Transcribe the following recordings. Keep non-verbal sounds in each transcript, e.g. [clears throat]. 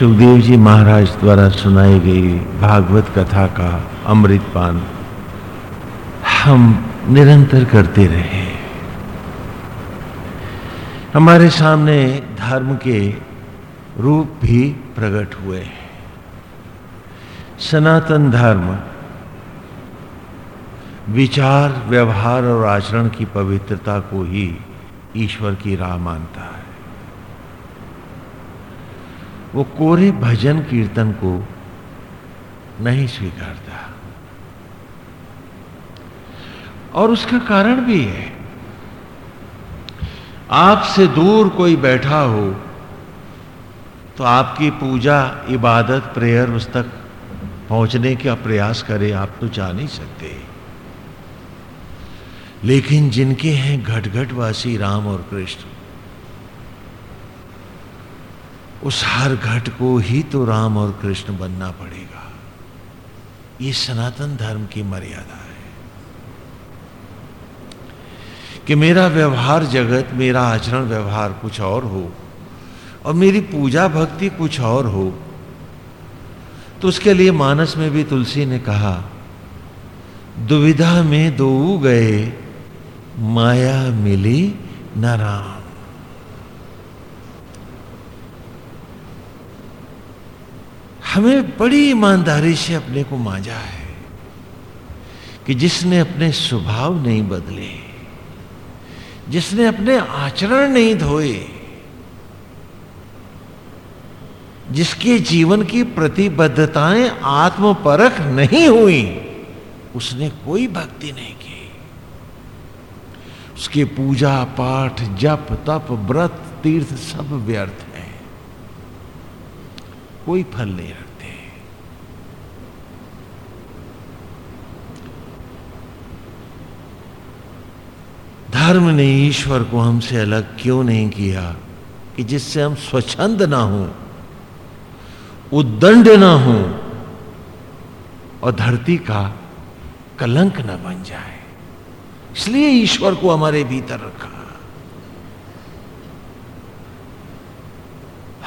सुखदेव जी महाराज द्वारा सुनाई गई भागवत कथा का अमृत पान हम निरंतर करते रहे। हमारे सामने धर्म के रूप भी प्रकट हुए सनातन धर्म, विचार, व्यवहार और आचरण की पवित्रता को ही ईश्वर की राह मानता है। वो कोरे भजन कीर्तन को नहीं स्वीकारता। और उसका कारण भी है। आपसे दूर कोई बैठा हो तो आपकी पूजा, इबादत, प्रेयर उस तक पहुँचने का प्रयास करे, आप तो जा नहीं सकते। लेकिन जिनके हैं घट घटवासी राम और कृष्ण उस हर घट को ही तो राम और कृष्ण बनना पड़ेगा। ये सनातन धर्म की मर्यादा है कि मेरा व्यवहार जगत, मेरा आचरण व्यवहार कुछ और हो और मेरी पूजा भक्ति कुछ और हो। तो उसके लिए मानस में भी तुलसी ने कहा, दुविधा में दो गए, माया मिली न राम। हमें बड़ी ईमानदारी से अपने को मांझा है कि जिसने अपने स्वभाव नहीं बदले, जिसने अपने आचरण नहीं धोए, जिसके जीवन की प्रतिबद्धताएँ आत्मपरख नहीं हुई, उसने कोई भक्ति नहीं की। उसके पूजा पाठ, जप, तप, व्रत, तीर्थ सब व्यर्थ। कोई फल नहीं रखते। धर्म ने ईश्वर को हमसे अलग क्यों नहीं किया कि जिससे हम स्वच्छंद ना हो, उद्दंड ना हो और धरती का कलंक ना बन जाए। इसलिए ईश्वर को हमारे भीतर रखा।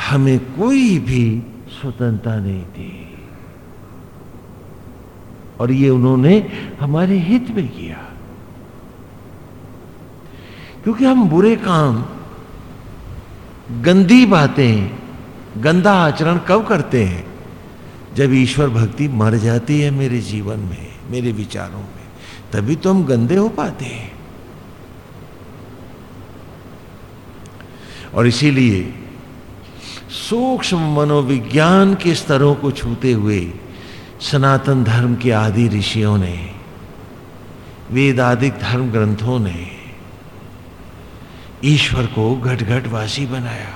हमें कोई भी स्वतंत्रता नहीं थी। और ये उन्होंने हमारे हित में किया। क्योंकि हम बुरे काम, गंदी बातें, गंदा आचरण कब करते हैं? जब ईश्वर भक्ति मर जाती है मेरे जीवन में, मेरे विचारों में, तभी तो हम गंदे हो पाते हैं। और इसीलिए सूक्ष्म मनोविज्ञान के स्तरों को छूते हुए सनातन धर्म के आदि ऋषियों ने, वेदादिक धर्म ग्रंथों ने ईश्वर को घट घटवासी बनाया।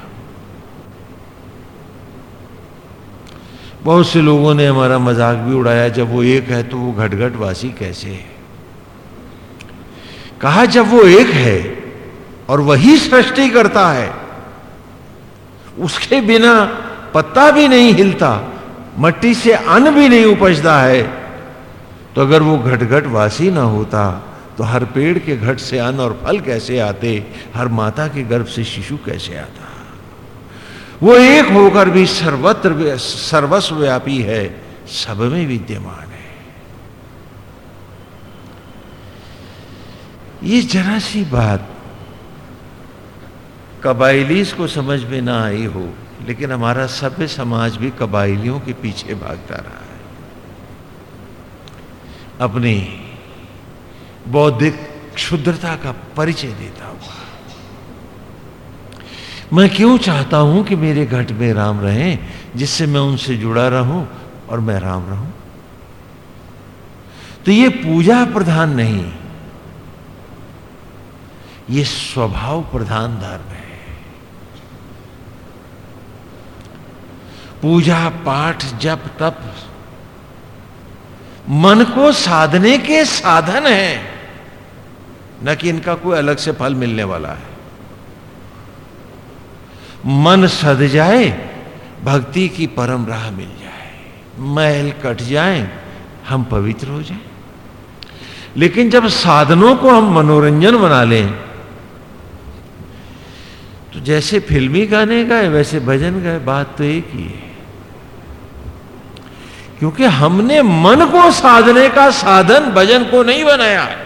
बहुत से लोगों ने हमारा मज़ाक भी उड़ाया, जब वो एक है तो वो घटघट वासी कैसे है? कहा, जब वो एक है और वही सृष्टि करता है उसके बिना पत्ता भी नहीं हिलता, मट्टी से अन्न भी नहीं उपजता है। तो अगर वो घट घट वासी ना होता तो हर पेड़ के घट से अन्न और फल कैसे आते, हर माता के गर्भ से शिशु कैसे आता? वो एक होकर भी सर्वत्र सर्वस्व व्यापी है, सब में विद्यमान है। ये जरा सी बात कबाइलीस को समझ में ना आई हो, लेकिन हमारा सभ्य समाज भी कबाइलियों के पीछे भागता रहा है। अपनी बौद्धिक क्षुद्रता का परिचय देता हुआ। मैं क्यों चाहता हूँ कि मेरे घट में राम रहें, जिससे मैं उनसे जुड़ा रहूँ और मैं राम रहूँ? तो ये पूजा प्रधान नहीं, ये स्वभाव प्रधान धर्म है। पूजा पाठ जप तप। मन को साधने के साधन है, न कि इनका कोई अलग से फल मिलने वाला है। मन सद जाए, भक्ति की परम राह मिल जाए। महल कट जाए, हम पवित्र हो जाए। लेकिन जब साधनों को हम मनोरंजन बना लें तो जैसे फिल्मी गाने गाए, वैसे भजन गाए, बात तो एक ही है। क्योंकि हमने मन को साधने का साधन, भजन को नहीं बनाया। है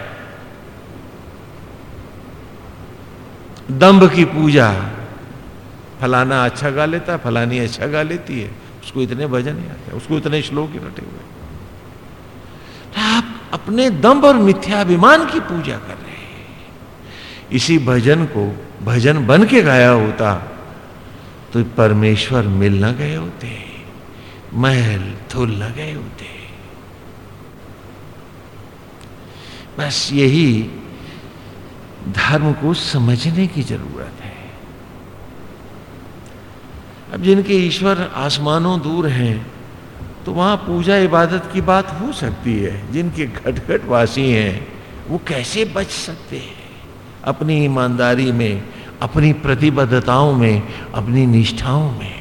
दंभ की पूजा, फलाना अच्छा गा लेता है, फलानी अच्छा गा लेती है, उसको इतने भजन नहीं आते, उसको इतने श्लोक ही रटे हुए। तो आप अपने दम्भ और मिथ्याभिमान की पूजा कर रहे हैं। इसी भजन को, भजन बन के गाया होता तो परमेश्वर मिल न गए होते। महल धुल न गए होते बस यही धर्म को समझने की ज़रूरत है। अब जिनके ईश्वर आसमानों दूर हैं तो वहाँ पूजा इबादत की बात हो सकती है। जिनके घट घट वासी हैं, वो कैसे बच सकते हैं? अपनी ईमानदारी में, अपनी प्रतिबद्धताओं में, अपनी निष्ठाओं में।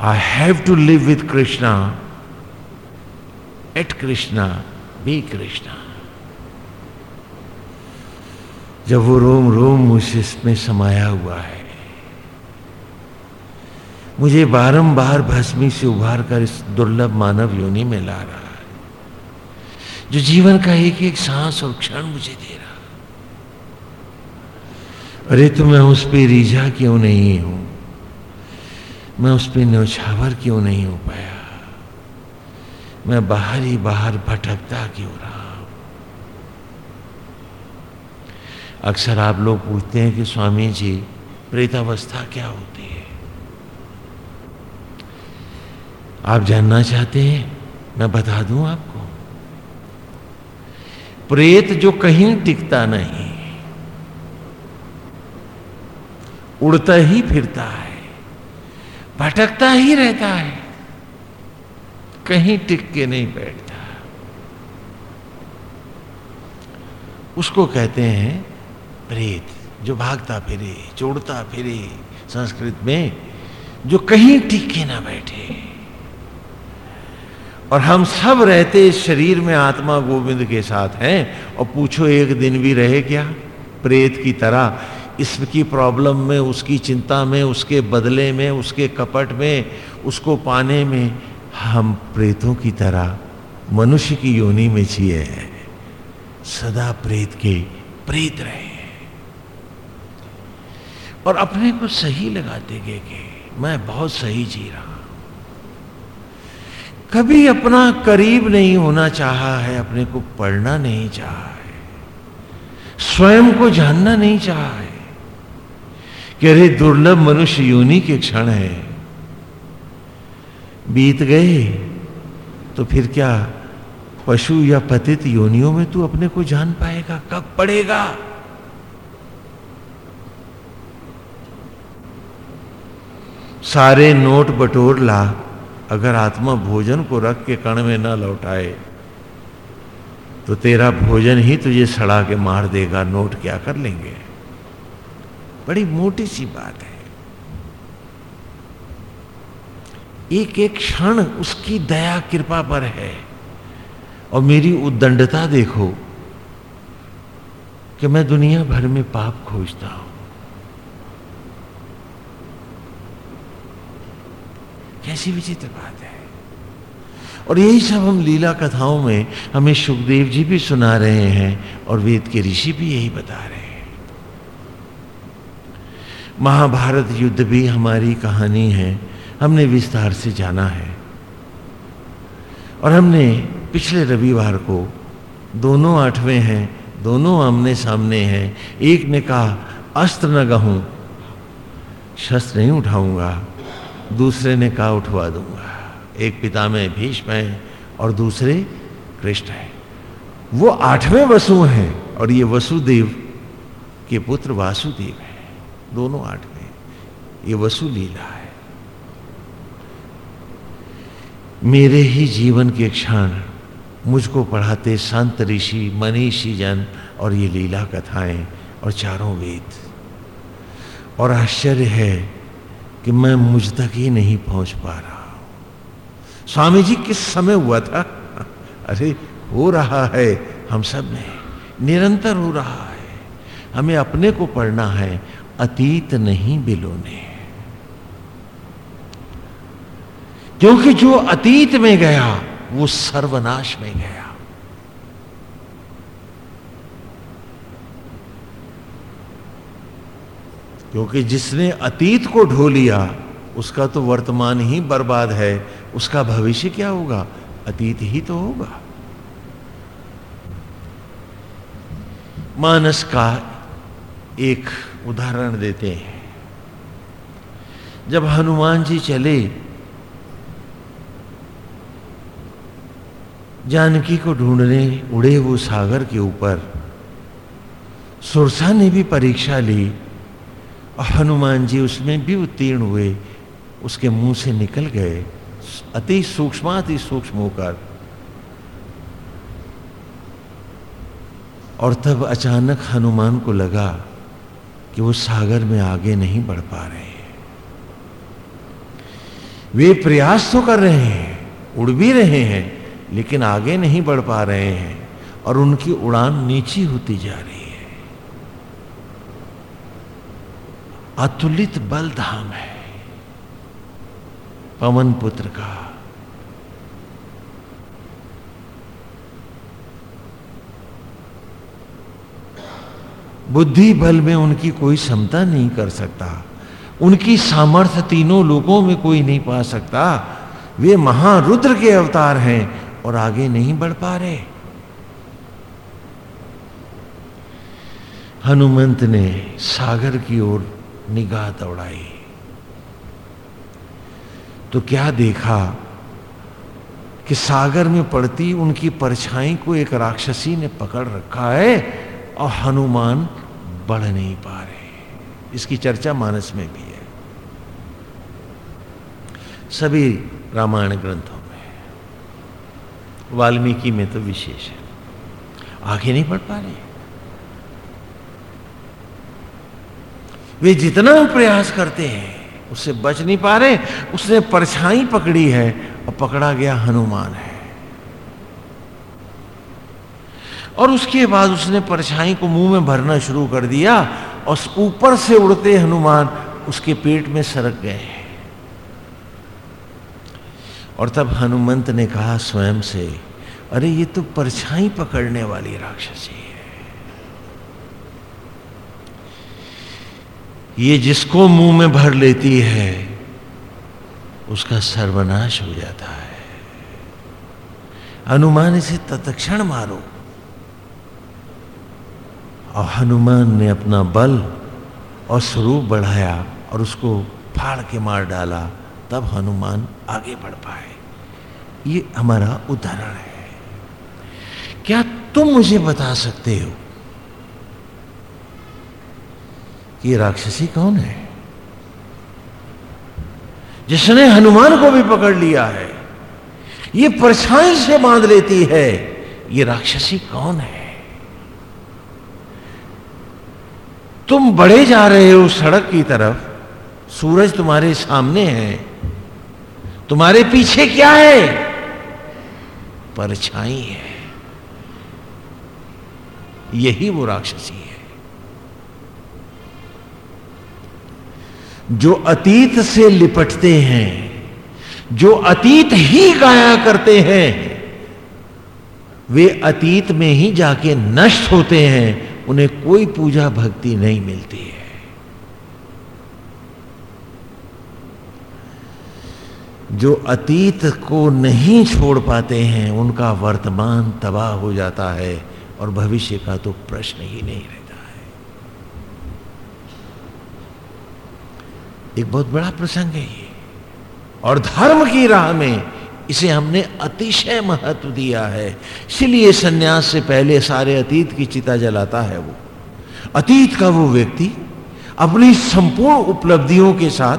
I have to live with Krishna at Krishna be Krishna जब वो रोम रोम मुझे इसमें समाया हुआ है। मुझे बारंबार भस्मी से उभार कर इस दुर्लभ मानव योनि में ला रहा है, जो जीवन का एक एक सांस और क्षण मुझे दे रहा अरे तो मैं उस पर रीझा क्यों नहीं हूँ? मैं उस पर न्यौछावर क्यों नहीं हो पाया? मैं बाहर ही बाहर भटकता क्यों रहा? अक्सर आप लोग पूछते हैं कि स्वामी जी, प्रेतावस्था क्या होती है? आप जानना चाहते हैं? मैं बता दूँ आपको। प्रेत जो कहीं टिकता नहीं, उड़ता ही फिरता है। भटकता ही रहता है। कहीं टिक के नहीं बैठता। उसको कहते हैं, प्रेत, जो भागता फिरे चोड़ता फिरे, संस्कृत में, जो कहीं टिके ना बैठे। और हम सब रहते इस शरीर में आत्मा गोविंद के साथ हैं, और पूछो एक दिन भी रहे क्या? प्रेत की तरह इसकी प्रॉब्लम में, उसकी चिंता में, उसके बदले में, उसके कपट में, उसको पाने में हम प्रेतों की तरह, मनुष्य की योनि में जिए हैं। सदा प्रेत के प्रेत रहे हैं। और अपने को सही लगाते गए कि मैं बहुत सही जी रहा कभी अपना करीब नहीं होना चाहा है, अपने को पढ़ना नहीं चाहा है। स्वयं को जानना नहीं चाहा है। कि अरे दुर्लभ मनुष्य योनि के क्षण है। बीत गए तो फिर क्या पशु या पतित योनियों में तू अपने को जान पाएगा, कब पड़ेगा? सारे नोट बटोर ला, अगर आत्मा भोजन को रख के कण में ना लौटाए तो तेरा भोजन ही तुझे सड़ा के मार देगा, नोट क्या कर लेंगे? बड़ी मोटी सी बात है। एक एक क्षण उसकी दया कृपा पर है। और मेरी उद्दंडता देखो कि मैं दुनिया भर में पाप खोजता हूँ। कैसी विचित्र बात है। और यही सब हम लीला कथाओं में हमें सुखदेव जी भी सुना रहे हैं और वेद के ऋषि भी यही बता रहे हैं। महाभारत युद्ध भी हमारी कहानी है। हमने विस्तार से जाना है। और हमने पिछले रविवार को दोनों आठवें हैं, दोनों आमने सामने हैं। एक ने कहा, अस्त्र न गहूं, शस्त्र नहीं उठाऊँगा। दूसरे ने कहा, उठवा दूँगा। एक पिता में भीष्म है और दूसरे कृष्ण है। वो आठवें वसु हैं और ये वसुदेव के पुत्र वासुदेव है। दोनों आठवें ये वसु लीला है। मेरे ही जीवन के क्षण मुझको पढ़ाते संत ऋषि, मनीषी जन और ये लीला कथाएँ और चारों वेद। और आश्चर्य है कि मैं मुझ तक ही नहीं पहुँच पा रहा स्वामी जी, किस समय हुआ था? अरे, हो रहा है, हम सब में निरंतर हो रहा है। हमें अपने को पढ़ना है अतीत नहीं बिलोने। क्योंकि जो अतीत में गया, वो सर्वनाश में गया। क्योंकि जिसने अतीत को ढो लिया, उसका तो वर्तमान ही बर्बाद है। उसका भविष्य क्या होगा? अतीत ही तो होगा। मानस का एक उदाहरण देते हैं। जब हनुमान जी चले, जानकी को ढूँढने उड़े वो सागर के ऊपर, सुरसा ने भी परीक्षा ली और हनुमान जी उसमें भी उत्तीर्ण हुए, उसके मुँह से निकल गए, अति सूक्ष्म अति सूक्ष्म होकर। और तब अचानक हनुमान को लगा कि वो सागर में आगे नहीं बढ़ पा रहे हैं। वे प्रयास तो कर रहे हैं, उड़ भी रहे हैं, लेकिन आगे नहीं बढ़ पा रहे हैं और उनकी उड़ान नीची होती जा रही है। अतुलित बल धाम है, पवन पुत्र का बुद्धि बल में उनकी कोई क्षमता नहीं कर सकता। उनकी सामर्थ्य तीनों लोगों में कोई नहीं पा सकता। वे महारुद्र के अवतार हैं और आगे नहीं बढ़ पा रहे। हनुमंत ने सागर की ओर निगाह दौड़ाई। तो क्या देखा कि सागर में पड़ती उनकी परछाई को एक राक्षसी ने पकड़ रखा है? और हनुमान बढ़ नहीं पा रहे। इसकी चर्चा मानस में भी है। सभी रामायण ग्रंथों में वाल्मीकि में तो विशेष है। आगे नहीं बढ़ पा रहे। वे जितना प्रयास करते हैं, उससे बच नहीं पा रहे, उसने परछाई पकड़ी है और पकड़ा गया हनुमान है। और उसके बाद उसने परछाई को मुँह में भरना शुरू कर दिया और ऊपर से उड़ते हनुमान उसके पेट में सरक गए और तब हनुमंत ने कहा स्वयं से, अरे, ये तो परछाई पकड़ने वाली राक्षसी है। ये जिसको मुँह में भर लेती है, उसका सर्वनाश हो जाता है। हनुमान इसे तत्क्षण मारो। और हनुमान ने अपना बल और स्वरूप बढ़ाया और उसको फाड़ के मार डाला, तब हनुमान आगे बढ़ पाए। ये हमारा उदाहरण है। क्या तुम मुझे बता सकते हो कि राक्षसी कौन है? जिसने हनुमान को भी पकड़ लिया है, ये परछाई से बाँध लेती है, ये राक्षसी कौन है? तुम बढ़े जा रहे हो सड़क की तरफ़, सूरज तुम्हारे सामने है। तुम्हारे पीछे क्या है? परछाई है। यही वो राक्षसी है। जो अतीत से लिपटते हैं, जो अतीत ही गाया करते हैं, वे अतीत में ही जाके नष्ट होते हैं। उन्हें कोई पूजा भक्ति नहीं मिलती है। जो अतीत को नहीं छोड़ पाते हैं, उनका वर्तमान तबाह हो जाता है और भविष्य का तो प्रश्न ही नहीं रहता है। एक बहुत बड़ा प्रसंग है ये। और धर्म की राह में इसे हमने अतिशय महत्व दिया है। इसलिए सन्यास से पहले सारे अतीत की चिता जलाता है वो। अतीत का वो व्यक्ति अपनी संपूर्ण उपलब्धियों के साथ,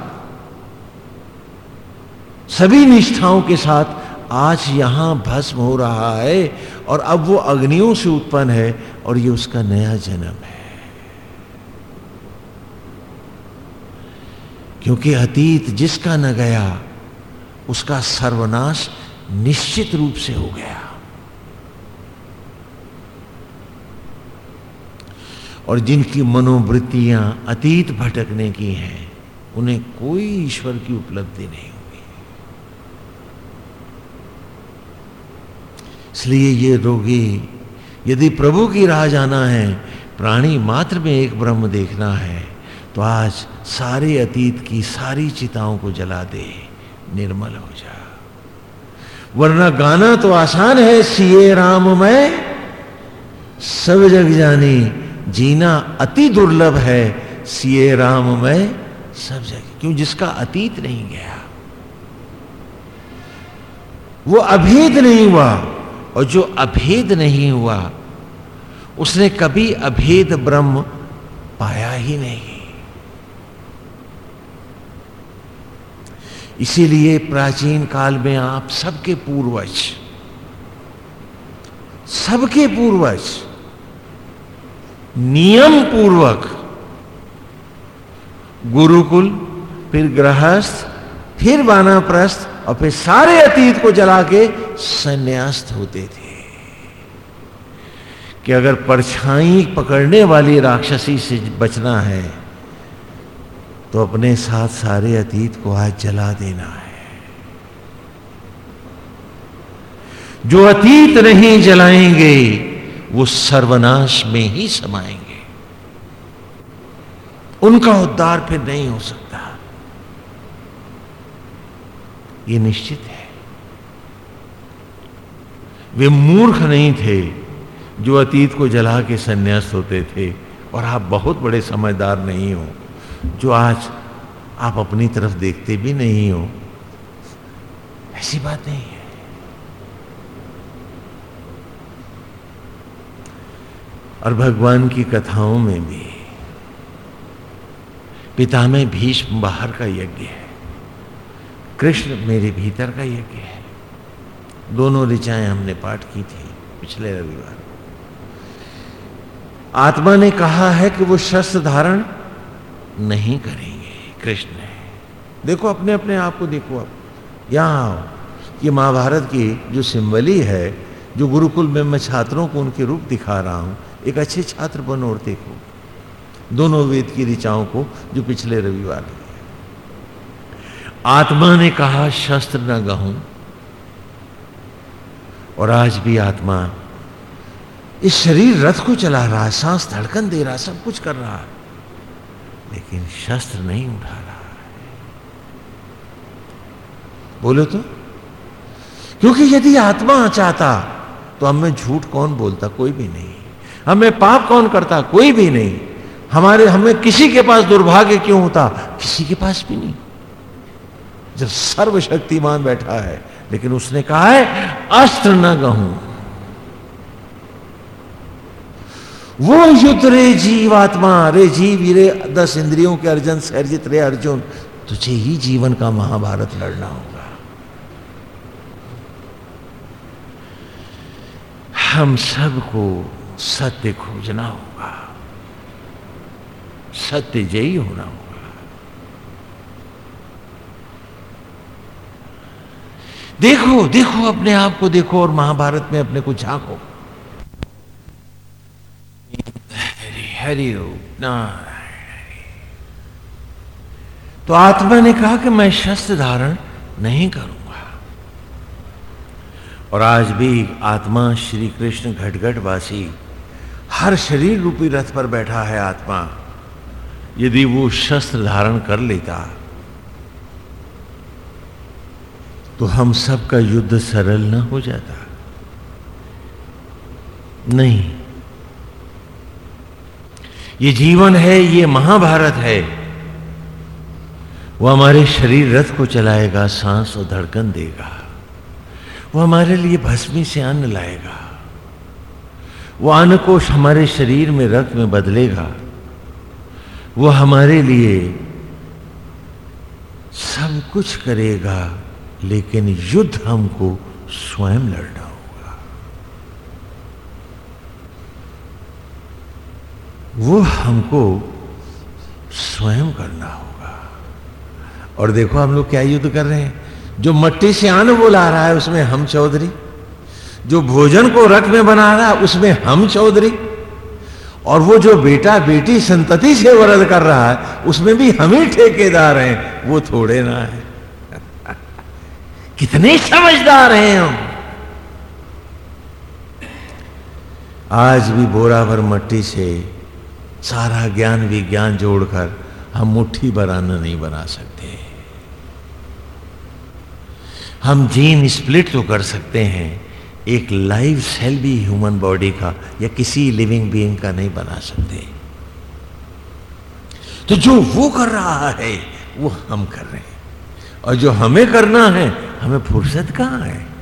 सभी निष्ठाओं के साथ आज यहाँ भस्म हो रहा है और अब वो अग्नियों से उत्पन्न है और ये उसका नया जन्म है। क्योंकि अतीत जिसका न गया उसका सर्वनाश निश्चित रूप से हो गया। और जिनकी मनोवृत्तियाँ अतीत भटकने की हैं, उन्हें कोई ईश्वर की उपलब्धि नहीं हुई। इसलिए ये रोगी, यदि प्रभु की राह जाना है, प्राणी मात्र में एक ब्रह्म देखना है तो आज सारे अतीत की सारी चिताओं को जला दे। निर्मल हो जा। वरना गाना तो आसान है, सीए राम मैं। सब जग जानी, जीना अति दुर्लभ है, सीए राम मैं। सब जगह क्यों? जिसका अतीत नहीं गया। वो अभेद नहीं हुआ, और जो अभेद नहीं हुआ, उसने कभी अभेद ब्रह्म पाया ही नहीं। इसीलिए प्राचीन काल में आप सबके पूर्वज सबके पूर्वज, नियम पूर्वक गुरुकुल, फिर गृहस्थ, फिर वानाप्रस्थ और फिर सारे अतीत को जला के संन्यास्त होते थे। कि अगर परछाई पकड़ने वाली राक्षसी से बचना है तो अपने साथ सारे अतीत को आज जला देना है। जो अतीत नहीं जलाएँगे, वो सर्वनाश में ही समाएँगे। उनका उद्धार फिर नहीं हो सकता। ये निश्चित है। वे मूर्ख नहीं थे जो अतीत को जला के संन्यास होते थे, और आप बहुत बड़े समझदार नहीं हो। जो आज आप अपनी तरफ़ देखते भी नहीं हो, ऐसी बात नहीं है। और भगवान की कथाओं में भी पिता में भीष्म बाहर का यज्ञ है, कृष्ण मेरे भीतर का यज्ञ है। दोनों ऋचाएँ हमने पाठ की थी पिछले रविवार आत्मा ने कहा है कि वो शस्त्र धारण नहीं करेंगे। कृष्ण ने देखो, अपने अपने आप को देखो अब यहाँ आओ ये महाभारत की जो सिंबली है, जो गुरुकुल में मैं छात्रों को उनके रूप दिखा रहा हूँ, एक अच्छे छात्र बनो और देखो। दोनों वेद की ऋचाओं को, जो पिछले रविवार आत्मा ने कहा, शस्त्र न गहूं। और आज भी आत्मा इस शरीर रथ को चला रहा है, सांस धड़कन दे रहा सब कुछ कर रहा है। लेकिन शस्त्र नहीं उठा रहा है। बोलो तो। क्योंकि यदि आत्मा चाहता तो हमें झूठ कौन बोलता? कोई भी नहीं। हमें पाप कौन करता? कोई भी नहीं। हमारे, हमें किसी के पास दुर्भाग्य क्यों होता? किसी के पास भी नहीं। जब सर्वशक्तिमान बैठा है, लेकिन उसने कहा है अस्त्र न गहूं। वो युद्ध रे जीवात्मा रे जीव रे दस इंद्रियों के अर्जुन, सर्जित रे अर्जुन, तुझे ही जीवन का महाभारत लड़ना होगा। हम सबको सत्य खोजना होगा। सत्य जयी होना होगा। देखो देखो, अपने आप को देखो और महाभारत में अपने को झांको। हरि तो आत्मा ने कहा कि मैं शस्त्र धारण नहीं करूँगा। और आज भी आत्मा श्री कृष्ण घटघट वासी हर शरीर रूपी रथ पर बैठा है आत्मा। यदि वो शस्त्र धारण कर लेता तो हम सबका युद्ध सरल ना हो जाता। नहीं ये जीवन है, ये महाभारत है। वो हमारे शरीर रथ को चलाएगा, सांस और धड़कन देगा। वो हमारे लिए भस्मी से अन्न लाएगा। वो अन्न को हमारे शरीर में रक्त में बदलेगा। वो हमारे लिए सब कुछ करेगा, लेकिन युद्ध हमको स्वयं लड़ना वो हमको स्वयं करना होगा। और देखो हम लोग क्या युद्ध कर रहे हैं। जो मट्टी से अन्न बोला रहा है उसमें हम चौधरी। जो भोजन को रथ में बना रहा है उसमें हम चौधरी। और वो जो बेटा बेटी संतति से वरद कर रहा है, उसमें भी हम ही ठेकेदार हैं। वो थोड़े ना है। [laughs] कितने समझदार हैं हम। आज भी बोरा भर मट्टी से सारा ज्ञान विज्ञान जोड़कर हम मुट्ठी अन्न नहीं बना सकते। हम जीन स्प्लिट तो कर सकते हैं, एक लाइव सेल भी ह्यूमन बॉडी का या किसी लिविंग बीइंग का नहीं बना सकते। तो जो वो कर रहा है, वो हम कर रहे हैं। और जो हमें करना है, हमें फुर्सत कहाँ है?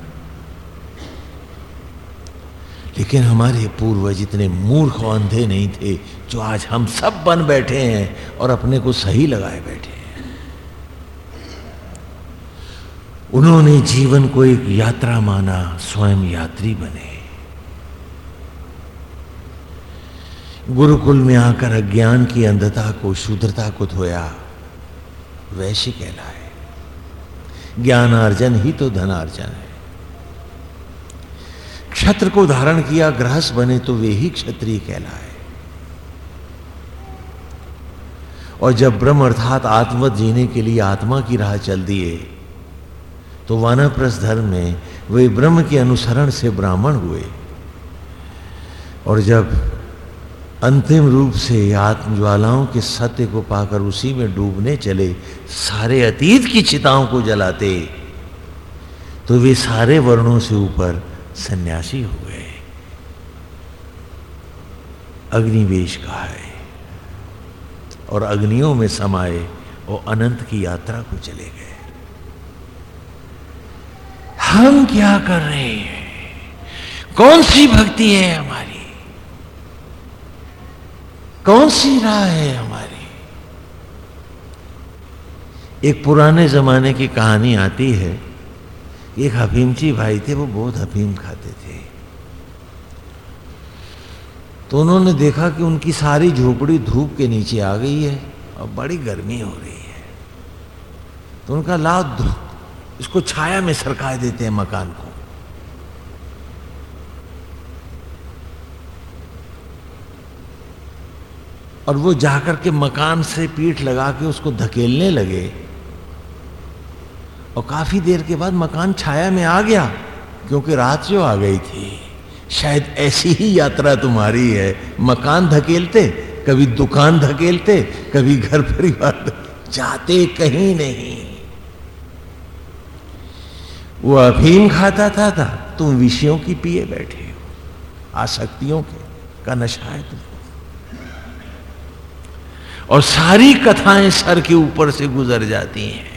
लेकिन हमारे पूर्वज इतने मूर्ख अंधे नहीं थे जो आज हम सब बन बैठे हैं और अपने को सही लगाए बैठे हैं। उन्होंने जीवन को एक यात्रा माना, स्वयं यात्री बने। गुरुकुल में आकर अज्ञान की अंधता को, शुद्रता को धोया, वैश्य कहलाए। ज्ञान अर्जन ही तो धनार्जन है। क्षत्र को धारण किया ग्रहस बने तो वे ही क्षत्रिय कहलाए। और जब ब्रह्म अर्थात आत्मवत जीने के लिए आत्मा की राह चल दिए तो वानप्रस्थ धर्म में वे ब्रह्म के अनुसरण से ब्राह्मण हुए। और जब अंतिम रूप से आत्मज्वालाओं के सत्य को पाकर उसी में डूबने चले, सारे अतीत की चिताओं को जलाते तो वे सारे वर्णों से ऊपर सन्यासी हो गए। अग्निवेश का है और अग्नियों में समाये और अनंत की यात्रा को चले गए। हम क्या कर रहे हैं? कौन सी भक्ति है हमारी? कौन सी राह है हमारी? एक पुराने जमाने की कहानी आती है एक हफीमची भाई थे, वो बहुत हफीम खाते थे। तो उन्होंने देखा कि उनकी सारी झोपड़ी धूप के नीचे आ गई है और बड़ी गर्मी हो रही है। तो उनका लाभ इसको छाया में सरका देते हैं मकान को। और वो जाकर के मकान से पीठ लगा के उसको धकेलने लगे। और काफ़ी देर के बाद मकान छाया में आ गया क्योंकि रात जो आ गई थी शायद ऐसी ही यात्रा तुम्हारी है। मकान धकेलते कभी दुकान धकेलते कभी घर परिवार जाते कहीं नहीं। वो अफीम खाता था, था। तुम विषयों की पिए बैठे हो आसक्तियों के का नशा है तुम। और सारी कथाएँ सर के ऊपर से गुजर जाती हैं।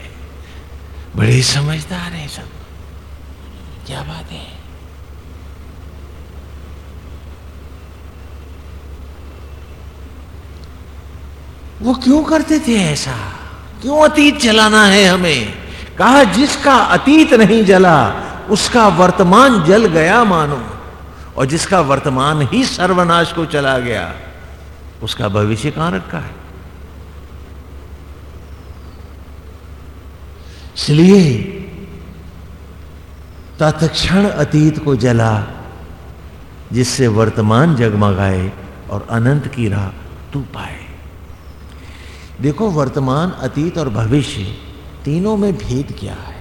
बड़े समझदार हैं सब। क्या बात है? वो क्यों करते थे ऐसा? क्यों अतीत जलाना है हमें? कहा, जिसका अतीत नहीं जला, उसका वर्तमान जल गया मानो। और जिसका वर्तमान ही सर्वनाश को चला गया, उसका भविष्य कहाँ रखा है? इसलिए तत्क्षण अतीत को जला, जिससे वर्तमान जगमगाए और अनंत की राह तू पाए। देखो, वर्तमान, अतीत और भविष्य तीनों में भेद क्या है?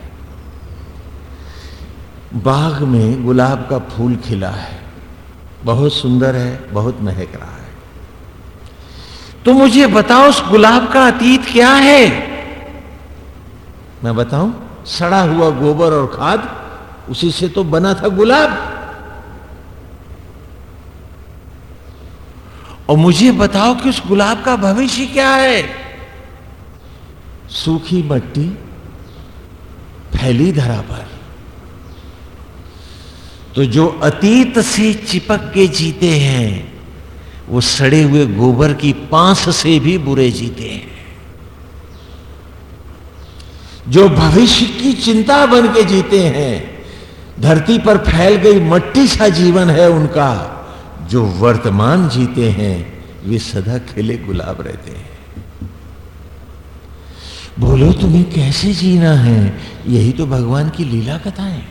बाग में गुलाब का फूल खिला है। बहुत सुंदर है, बहुत महक रहा है। तो मुझे बताओ, उस गुलाब का अतीत क्या है? मैं बताऊँ, सड़ा हुआ गोबर और खाद, उसी से तो बना था गुलाब। और मुझे बताओ कि उस गुलाब का भविष्य क्या है? सूखी मट्टी फैली धरा पर। तो जो अतीत से चिपक के जीते हैं, वो सड़े हुए गोबर की पांस से भी बुरे जीते हैं। जो भविष्य की चिंता बन के जीते हैं, धरती पर फैल गई मट्टी सा जीवन है उनका, जो वर्तमान जीते हैं, वे सदा खिले गुलाब रहते हैं। बोलो, तुम्हें कैसे जीना है? यही तो भगवान की लीला कथाएँ।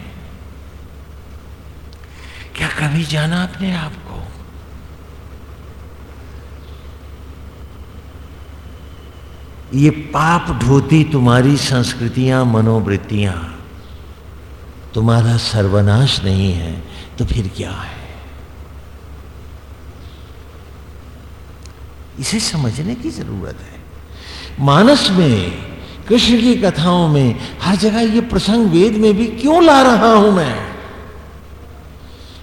क्या कभी जाना अपने आप ये पाप धोती तुम्हारी संस्कृतियाँ, मनोवृत्तियाँ। तुम्हारा सर्वनाश नहीं है तो फिर क्या है? इसे समझने की ज़रूरत है। मानस में, कृष्ण की कथाओं में, हर जगह ये प्रसंग वेद में भी क्यों ला रहा हूँ मैं?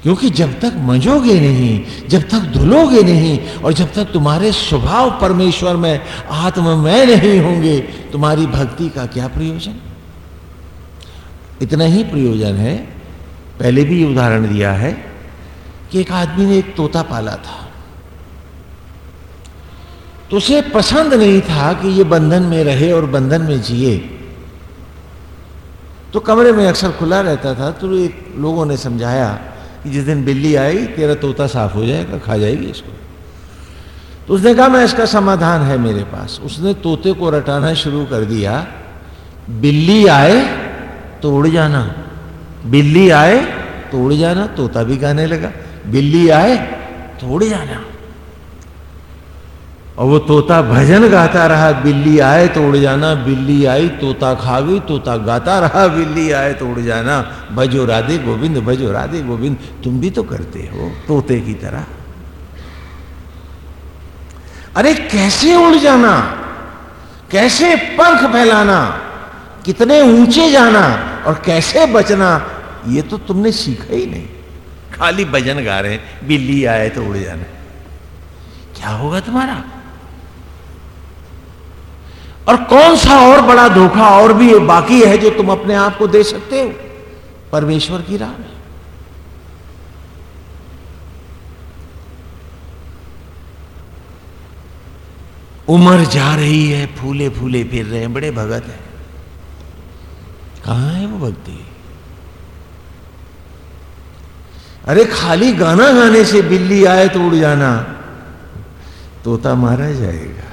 क्योंकि जब तक मजोगे नहीं, जब तक धुलोगे नहीं, और जब तक तुम्हारे स्वभाव परमेश्वर में आत्ममय नहीं होंगे, तुम्हारी भक्ति का क्या प्रयोजन? इतना ही प्रयोजन है। पहले भी उदाहरण दिया है कि एक आदमी ने एक तोता पाला था। तो उसे पसंद नहीं था कि ये बंधन में रहे और बंधन में जिए। तो कमरे में अक्सर खुला रहता था तो एक लोगों ने समझाया कि जिस दिन बिल्ली आई, तेरा तोता साफ़ हो जाएगा, खा जाएगी इसको। तो उसने कहा, मैं इसका समाधान है मेरे पास। उसने तोते को रटाना शुरू कर दिया। बिल्ली आए तो उड़ जाना। बिल्ली आए तो उड़ जाना, तोता भी गाने लगा। बिल्ली आए तो उड़ जाना। और वो तोता भजन गाता रहा, बिल्ली आए तो उड़ जाना, बिल्ली आई, तोता खा गई, तोता गाता रहा, बिल्ली आए तो उड़ जाना। भजो राधे गोविंद भजो राधे गोविंद, तुम भी तो करते हो, तोते की तरह। अरे कैसे उड़ जाना? कैसे पंख फैलाना? कितने ऊँचे जाना और कैसे बचना? ये तो तुमने सीखा ही नहीं। खाली भजन गा रहे बिल्ली आए तो उड़ जाना। क्या होगा तुम्हारा? और कौन सा और बड़ा धोखा और भी बाकी है जो तुम अपने आप को दे सकते हो? परमेश्वर की राह में। उम्र जा रही है, फूले फूले फिर रहे हैं, बड़े भगत हैं। कहाँ है वो भक्ति? अरे खाली गाना गाने से बिल्ली आए तो उड़ जाना। तोता मारा जाएगा।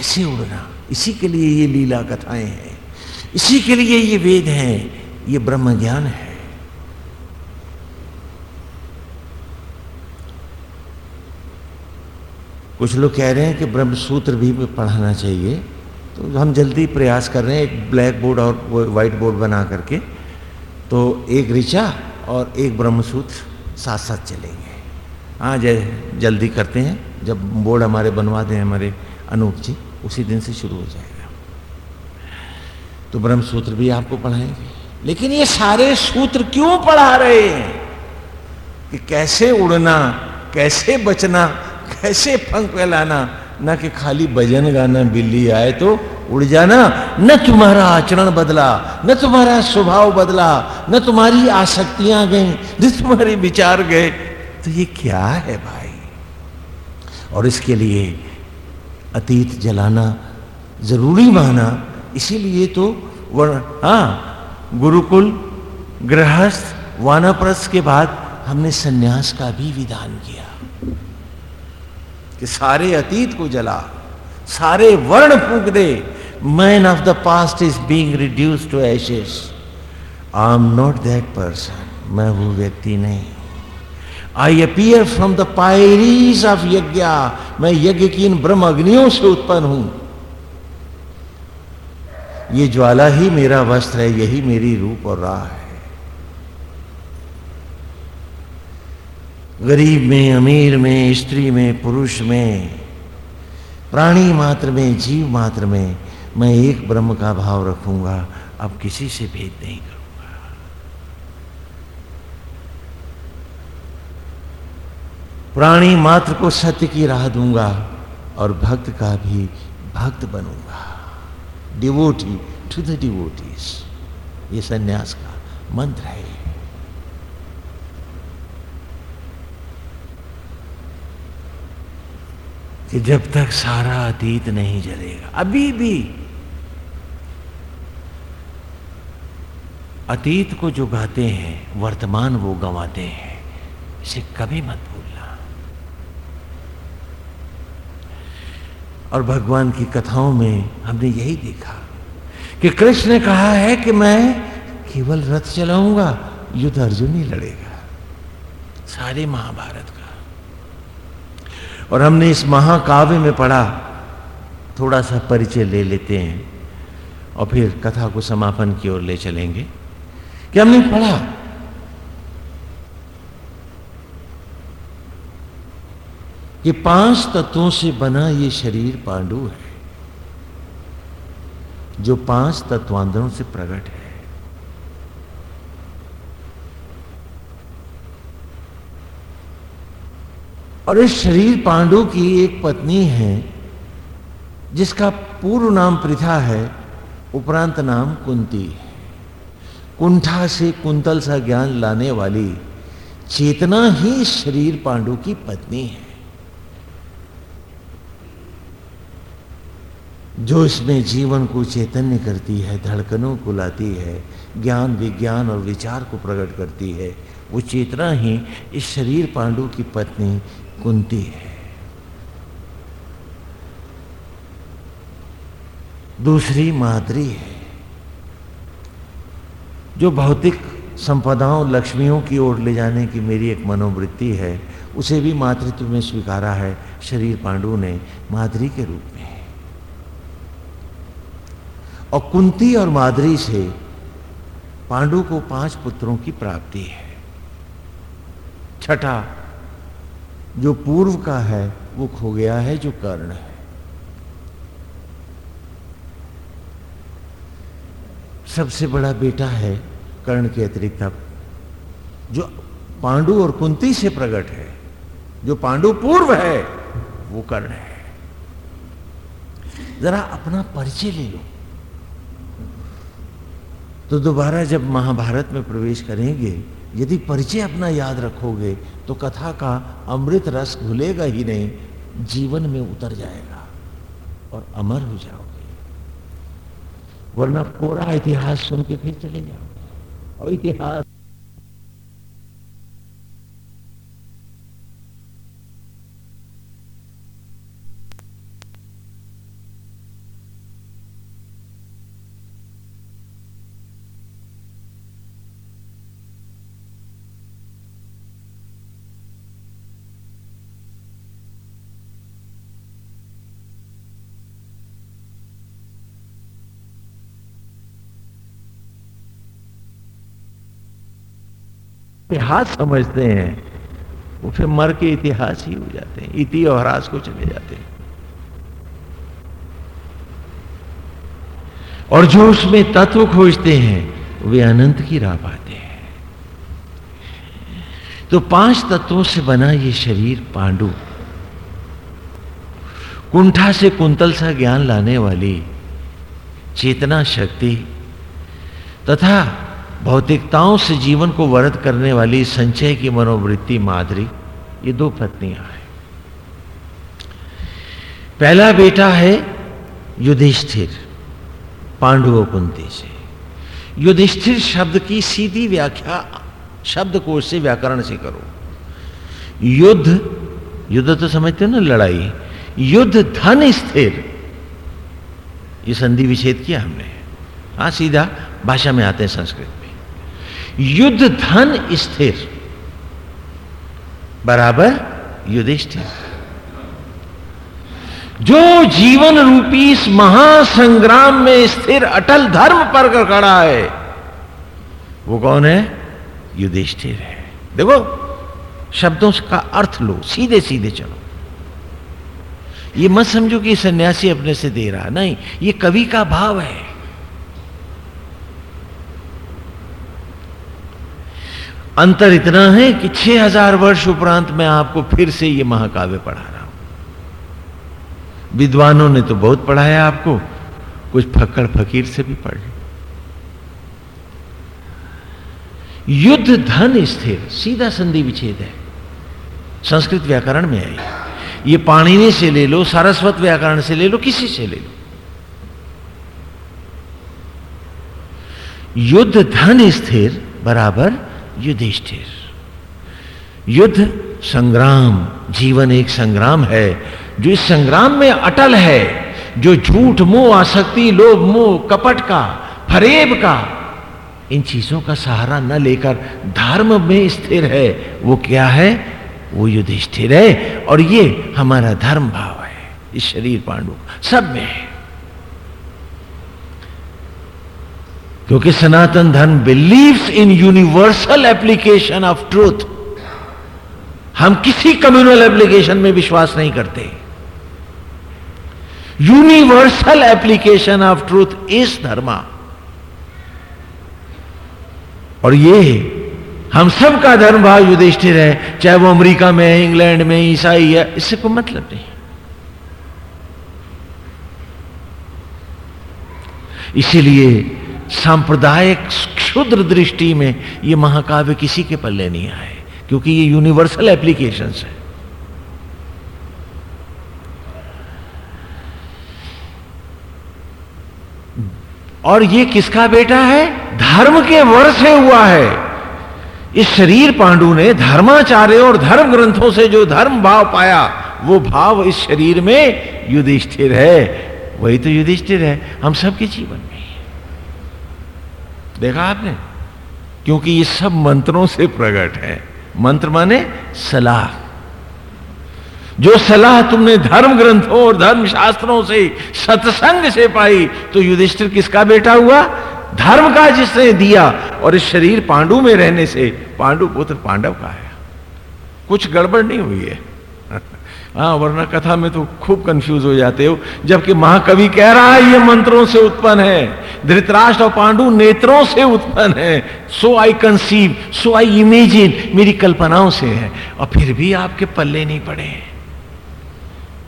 कैसे उड़ना। इसी के लिए ये लीला कथाएँ हैं। इसी के लिए ये वेद हैं। ये ब्रह्म ज्ञान है। कुछ लोग कह रहे हैं कि ब्रह्म सूत्र भी पढ़ाना चाहिए। तो हम जल्दी प्रयास कर रहे हैं एक ब्लैक बोर्ड और वाइट बोर्ड बना करके। तो एक ऋचा और एक ब्रह्मसूत्र साथ साथ चलेंगे। हाँ जय जल्दी करते हैं। जब बोर्ड हमारे बनवा दें हमारे अनूप जी। उसी दिन से शुरू हो जाएगा। तो ब्रह्म सूत्र भी आपको पढ़ाएँगे। लेकिन ये सारे सूत्र क्यों पढ़ा रहे हैं? कि कैसे उड़ना, कैसे बचना, कैसे पंख फैलाना, ना कि खाली भजन गाना, बिल्ली आए तो उड़ जाना, न तुम्हारा आचरण बदला, न तुम्हारा स्वभाव बदला, न तुम्हारी आसक्तियाँ गई न तुम्हारे विचार गए। तो ये क्या है भाई? और इसके लिए अतीत जलाना, ज़रूरी माना। इसीलिए तो वर्ण हाँ गुरुकुल, गृहस्थ, वानप्रस्थ के बाद हमने सन्यास का भी विधान किया। कि सारे अतीत को जला, सारे वर्ण फूक दे। Man of the past is being reduce to ashes I am not that person मैं वो व्यक्ति नहीं I appear from the pyres of yajna मैं यज्ञ की इन ब्रह्म अग्नियों से उत्पन्न हूँ। ये ज्वाला ही मेरा वस्त्र है, यही मेरी रूप और राह है। गरीब में, अमीर में, स्त्री में, पुरुष में, प्राणी मात्र में, जीव मात्र में मैं एक ब्रह्म का भाव रखूँगा। अब किसी से भेद नहीं करूँगा प्राणी मात्र को सत्य की राह दूँगा और भक्त का भी भक्त बनूँगा। डिवोटी टू द डिवोटीज ये सन्यास का मंत्र है। कि जब तक सारा अतीत नहीं जलेगा, अभी भी अतीत को जो गाते हैं, वर्तमान वो गंवाते हैं, इसे कभी मत और भगवान की कथाओं में हमने यही देखा कि कृष्ण ने कहा है कि मैं केवल रथ चलाऊँगा, युद्ध अर्जुन ही लड़ेगा। सारे महाभारत का। और हमने इस महाकाव्य में पढ़ा थोड़ा सा परिचय ले लेते हैं और फिर कथा को समापन की ओर ले चलेंगे। कि हमने पढ़ा कि पाँच तत्वों से बना ये शरीर पांडु है, जो पाँच तत्वांतरों से प्रकट है। और इस शरीर पांडु की एक पत्नी है, जिसका पूर्व नाम प्रथा है, उपरांत नाम कुंती है। कुंठा से कुंतल सा ज्ञान लाने वाली चेतना ही शरीर पांडु की पत्नी है। जो इसमें जीवन को चैतन्य करती है, धड़कनों को लाती है, ज्ञान विज्ञान और विचार को प्रकट करती है, वो चेतना ही इस शरीर पांडु की पत्नी कुंती है। दूसरी माद्री है, जो भौतिक संपदाओं, लक्ष्मियों की ओर ले जाने की मेरी एक मनोवृत्ति है, उसे भी मातृत्व में स्वीकारा है, शरीर पांडु ने माद्री के रूप में। और कुंती और मादरी से पांडु को पाँच पुत्रों की प्राप्ति है। छठा, जो पूर्व का है, वो खो गया है, जो कर्ण है। सबसे बड़ा बेटा है कर्ण के अतिरिक्त जो पांडु और कुंती से प्रकट है, जो पांडु पूर्व है, वो कर्ण है। जरा अपना परिचय ले लो। तो दोबारा जब महाभारत में प्रवेश करेंगे, यदि परिचय अपना याद रखोगे तो कथा का अमृत रस घुलेगा ही नहीं, जीवन में उतर जाएगा और अमर हो जाओगे। वरना पूरा इतिहास सुन के फिर चले जाओगे। और इतिहास इतिहास समझते हैं वो फिर मर के इतिहास ही हो जाते हैं, इति और ह्रास को चले जाते हैं। और जो उसमें तत्व खोजते हैं, वे अनंत की राह पाते हैं। तो पाँच तत्वों से बना ये शरीर पांडु, कुंठा से कुंतल सा ज्ञान लाने वाली चेतना शक्ति तथा भौतिकताओं से जीवन को वरद करने वाली संचय की मनोवृत्ति माधुरी, ये दो पत्नियाँ हैं। पहला बेटा है युधिष्ठिर पांडवों कुंती से। युधिष्ठिर शब्द की सीधी व्याख्या, शब्द कोश से व्याकरण से करो। युद्ध युद्ध तो समझते हो ना लड़ाई, युद्ध धन स्थिर, ये संधि विच्छेद किया हमने। हाँ सीधा भाषा में आते हैं संस्कृत। युद्ध धन स्थिर। बराबर? युधिष्ठिर जो जीवन रूपी इस महासंग्राम में स्थिर अटल धर्म पर खड़ा है, वो कौन है? युधिष्ठिर है। देखो, शब्दों का अर्थ लो सीधे सीधे चलो। ये मत समझो कि सन्यासी अपने से दे रहा नहीं, ये कवि का भाव है। अंतर इतना है कि 6000 वर्ष उपरांत मैं आपको फिर से ये महाकाव्य पढ़ा रहा हूँ। विद्वानों ने तो बहुत पढ़ाया आपको, कुछ फक्कड़ फकीर से भी पढ़ लो। युद्ध धन स्थिर, सीधा संधि विच्छेद है। संस्कृत व्याकरण में आई ये पाणिनि से ले लो, सारस्वत व्याकरण से ले लो, किसी से ले लो। युद्ध धन स्थिर बराबर युधिष्ठिर। युद्ध संग्राम, जीवन एक संग्राम है, जो इस संग्राम में अटल है, जो झूठ, मोह, आसक्ति, लोभ, मोह, कपट का, फरेब का, इन चीज़ों का सहारा न लेकर धर्म में स्थिर है। वो क्या है? वो युधिष्ठिर है, और ये हमारा धर्म भाव है, इस शरीर पांडु, सब में है। क्योंकि Sanatan Dharma believes in universal application of truth हम किसी कम्युनल एप्लीकेशन में विश्वास नहीं करते। Universal application of truth is dharma और ये हम सब का धर्म भाव युधिष्ठिर है, चाहे वो अमेरिका में है, इंग्लैंड में ईसाई है, इससे कोई मतलब नहीं। इसीलिए सांप्रदायिक क्षुद्र दृष्टि में ये महाकाव्य किसी के पल्ले नहीं आए, क्योंकि ये यूनिवर्सल एप्लीकेशन है। और ये किसका बेटा है? धर्म के वर से हुआ है। इस शरीर पांडु ने धर्माचार्य और धर्म ग्रंथों से जो धर्म भाव पाया, वो भाव इस शरीर में युधिष्ठिर है। वही तो युधिष्ठिर है। हम सबके जीवन देखा आपने? क्योंकि ये सब मंत्रों से प्रकट है। मंत्र माने सलाह। जो सलाह तुमने धर्म ग्रंथों और धर्म शास्त्रों से, सत्संग से पाई तो युधिष्ठिर किसका बेटा हुआ? धर्म का जिसने दिया, और इस शरीर पांडु में रहने से, पांडु पुत्र पांडव का है। कुछ गड़बड़ नहीं हुई है। [laughs] हाँ वरना कथा में तो खूब कंफ्यूज हो जाते हो, जबकि महाकवि कह रहा है, ये मंत्रों से उत्पन्न है। धृतराष्ट्र और पांडु नेत्रों से उत्पन्न है। सो आई कंसीव सो आई इमेजिन मेरी कल्पनाओं से है। और फिर भी आपके पल्ले नहीं पड़े हैं।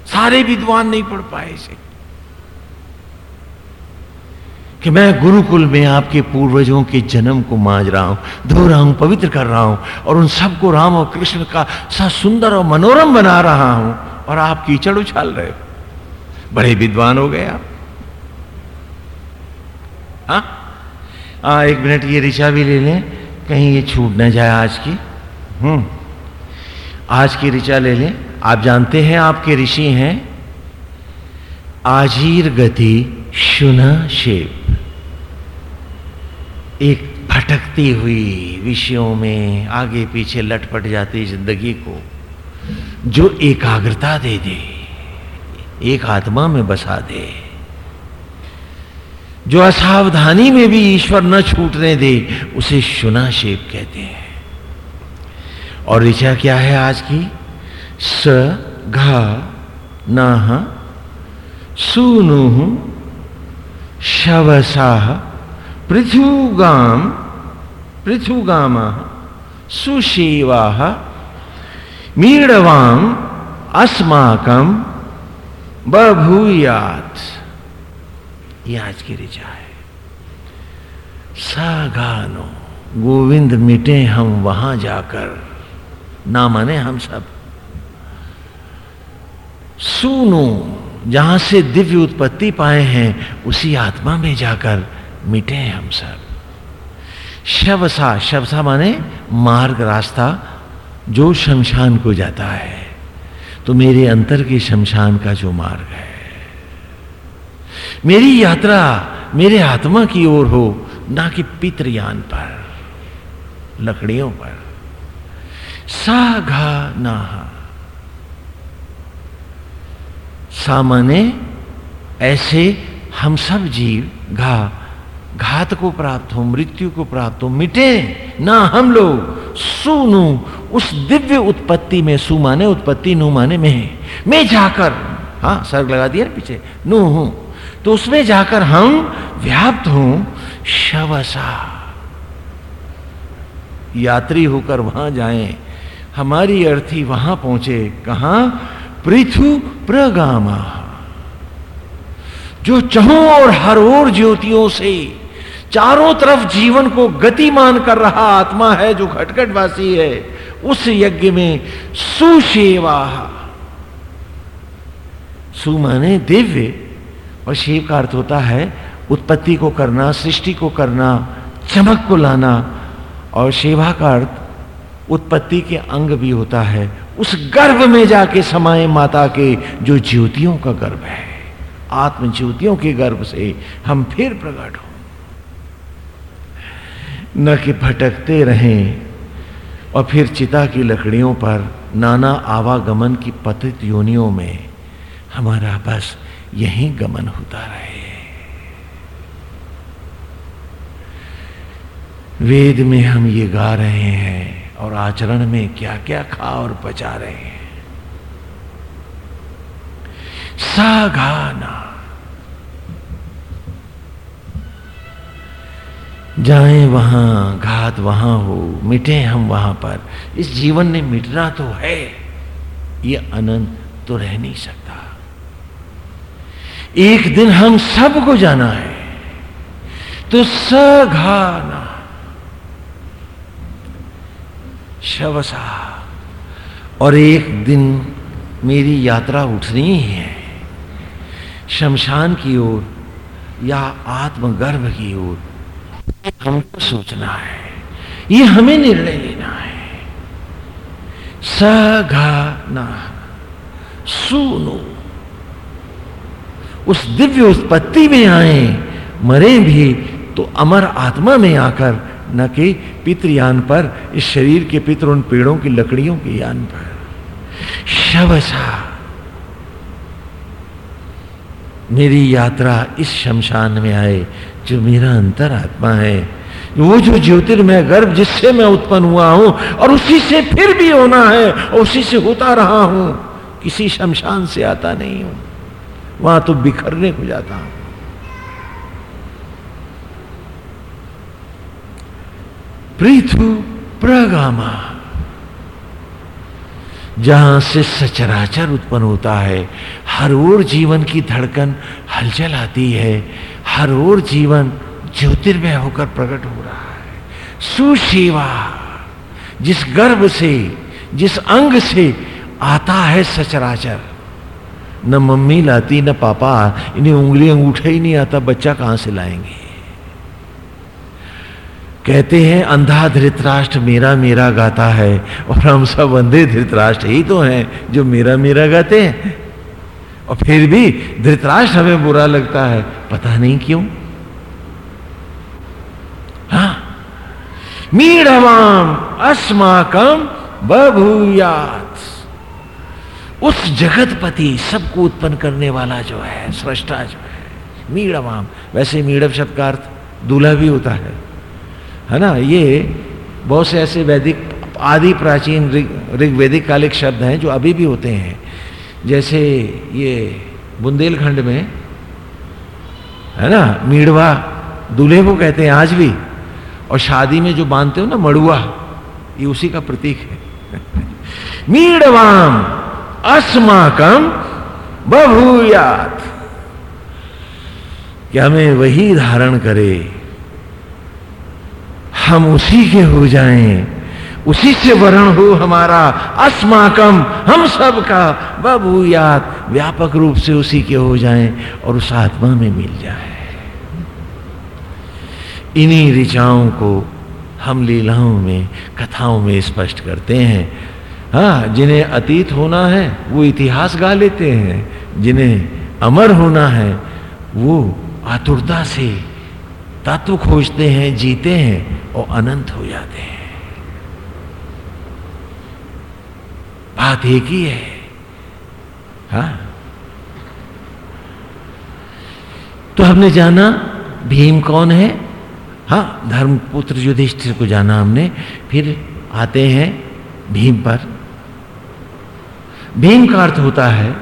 सारे विद्वान नहीं पढ़ पाए इसे। कि मैं गुरुकुल में आपके पूर्वजों के जन्म को मांझ रहा हूँ धो रहा हूँ पवित्र कर रहा हूँ, और उन सबको राम और कृष्ण का सा सुंदर और मनोरम बना रहा हूँ, और आप कीचड़ उछाल रहे हो। बड़े विद्वान हो गए आप। हाँ? हाँ एक मिनट, ये ऋचा भी ले लें। कहीं ये छूट ना जाए आज की। हम्म। आज की ऋचा ले लें। आप जानते हैं आपके ऋषि हैं। आजीर गति शुना शेप। एक भटकती हुई विषयों में आगे पीछे लटपट जाती ज़िंदगी को, जो एकाग्रता दे दे, एक आत्मा में बसा दे। जो असावधानी में भी ईश्वर न छूटने दे, उसे शुना शेप कहते हैं। और ऋचा क्या है आज की? स घा न सुनु शवसाह पृथुगाम पृथुगाम सुशीवा मीड़वाम अस्माकम बभूयात। ये आज की ऋचा है। सागानो, गोविंद मिटे हम वहाँ जाकर। ना माने हम सब। सुनो, जहाँ से दिव्य उत्पत्ति पाए हैं, उसी आत्मा में जाकर मिटे हम सब। शवसा शवसा माने मार्ग रास्ता, जो शमशान को जाता है। तो मेरे अंतर के शमशान का जो मार्ग है। मेरी यात्रा मेरे आत्मा की ओर हो, ना कि पितृयान पर, लकड़ियों पर। सा घा ना सामान्य ऐसे हम सब जीव घा, घात को प्राप्त हो, मृत्यु को प्राप्त हो, मिटे ना हम लोग, सुनू उस दिव्य उत्पत्ति में, सुमाने उत्पत्ति नु माने में मैं जाकर हाँ सर्ग लगा दिया पीछे नू हूँ तो उसमें जाकर हम व्याप्त हूँ, शवसा। यात्री होकर वहाँ जाएँ, हमारी अर्थी वहाँ पहुँचे, कहा, पृथु प्रगामा। जो चहो और हर ओर ज्योतियों से चारों तरफ़ जीवन को गतिमान कर रहा आत्मा है, जो खटखटवासी है, उस यज्ञ में सुशेवा सु माने दिव्य और शिव का अर्थ होता है उत्पत्ति को करना, सृष्टि को करना, चमक को लाना। और सेवा का अर्थ उत्पत्ति के अंग भी होता है। उस गर्भ में जाके समाये माता के जो ज्योतियों का गर्भ है। आत्म ज्योतियों के गर्भ से हम फिर प्रकट हो। न कि भटकते रहें और फिर चिता की लकड़ियों पर नाना आवागमन की पतित योनियों में हमारा बस यही गमन होता रहे। वेद में हम ये गा रहे हैं और आचरण में क्या क्या खा और पचा रहे हैं। साघाना जाए वहाँ, घात वहाँ हो, मिटे हम वहाँ पर। इस जीवन ने मिटना तो है। ये अनंत तो रह नहीं सकता। एक दिन हम सबको जाना है। तो सघाना। शवसा। और एक दिन मेरी यात्रा उठनी है शमशान की ओर या आत्मगर्भ की ओर हमको सोचना है। ये हमें निर्णय लेना है। सघाना। सुनो। उस दिव्य उत्पत्ति में आए। मरे भी तो अमर आत्मा में आकर न कि पितृयान पर, इस शरीर के पितृ उन पेड़ों की लकड़ियों के यान पर। शवसा मेरी यात्रा इस शमशान में आए, जो मेरा अंतर आत्मा है। वो जो ज्योतिर्मय गर्भ जिससे मैं उत्पन्न हुआ हूँ, और उसी से फिर भी होना है, और उसी से होता रहा हूँ। किसी शमशान से आता नहीं हूँ। वहाँ तो बिखरने को जाता। हूँ पृथु प्रगामा, जहाँ से सचराचर उत्पन्न होता है, हर ओर जीवन की धड़कन हलचल आती है, हर ओर जीवन ज्योतिर्मय होकर प्रकट हो रहा है। सुशिवा, जिस गर्भ से, जिस अंग से आता है सचराचर न मम्मी लाती, न पापा। इन्हें उंगली अंगूठा ही नहीं आता, बच्चा कहाँ से लाएँगे? कहते हैं, अंधा धृतराष्ट्र मेरा मेरा गाता है। और हम सब अंधे धृतराष्ट्र ही तो हैं जो मेरा मेरा गाते हैं। और फिर भी धृतराष्ट्र हमें बुरा लगता है। पता नहीं क्यों? हा। मीढ़वाम अस्माकम बभूयात। उस जगतपति सबको उत्पन्न करने वाला जो है, सृष्टा जो है मीढ़वाम वैसे मीढ़व शब्द का अर्थ दूल्हा भी होता है। है ना? ये बहुत से ऐसे वैदिक, आदि प्राचीन ऋग वैदिक कालिक शब्द हैं जो अभी भी होते हैं। जैसे ये बुंदेलखंड में, है ना? मीड़वा दूल्हे को कहते हैं आज भी। और शादी में जो बांधते हो ना, मड़ुआ, ये उसी का प्रतीक है। [laughs] मीड़वाम अस्माकम बभूयात। क्या हमें वही धारण करे। हम उसी के हो जाएँ। उसी से वर्ण हो हमारा अस्माकम हम सब का बबूयात व्यापक रूप से उसी के हो जाएँ और उस आत्मा में मिल जाए। इन्हीं ऋचाओं को हम लीलाओं में, कथाओं में स्पष्ट करते हैं। हाँ जिन्हें अतीत होना है, वो इतिहास गा लेते हैं। जिन्हें अमर होना है, वो आतुरता से तत्व खोजते हैं, जीते हैं और अनंत हो जाते हैं। बात एक ही है। हा? तो हमने जाना, भीम कौन है? हा, धर्मपुत्र युधिष्ठिर को जाना हमने। फिर आते हैं भीम पर। भीम का अर्थ होता है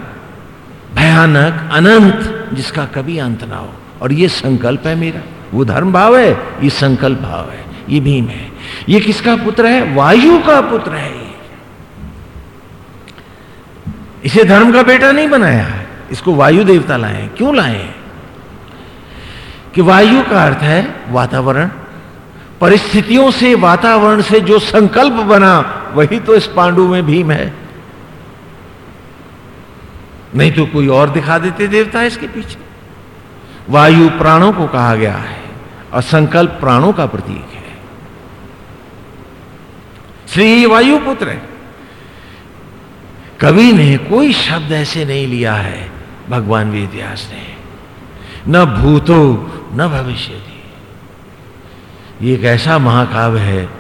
भयानक, अनंत, जिसका कभी अंत ना हो। और ये संकल्प है मेरा। वो धर्म भाव है, ये संकल्प भाव है, ये भीम है। ये किसका पुत्र है? वायु का पुत्र है इसे धर्म का बेटा नहीं बनाया है। इसको वायु देवता लाए क्यों लाए कि वायु का अर्थ है वातावरण। परिस्थितियों से, वातावरण से जो संकल्प बना, वही तो इस पांडु में भीम है। नहीं तो कोई और दिखा देते देवता इसके पीछे। वायु प्राणों को कहा गया है और संकल्प प्राणों का प्रतीक है। श्री वायुपुत्र है। कवि ने कोई शब्द ऐसे नहीं लिया है, भगवान इतिहास ने। न भूतो, न भविष्य ये एक ऐसा महाकाव्य है,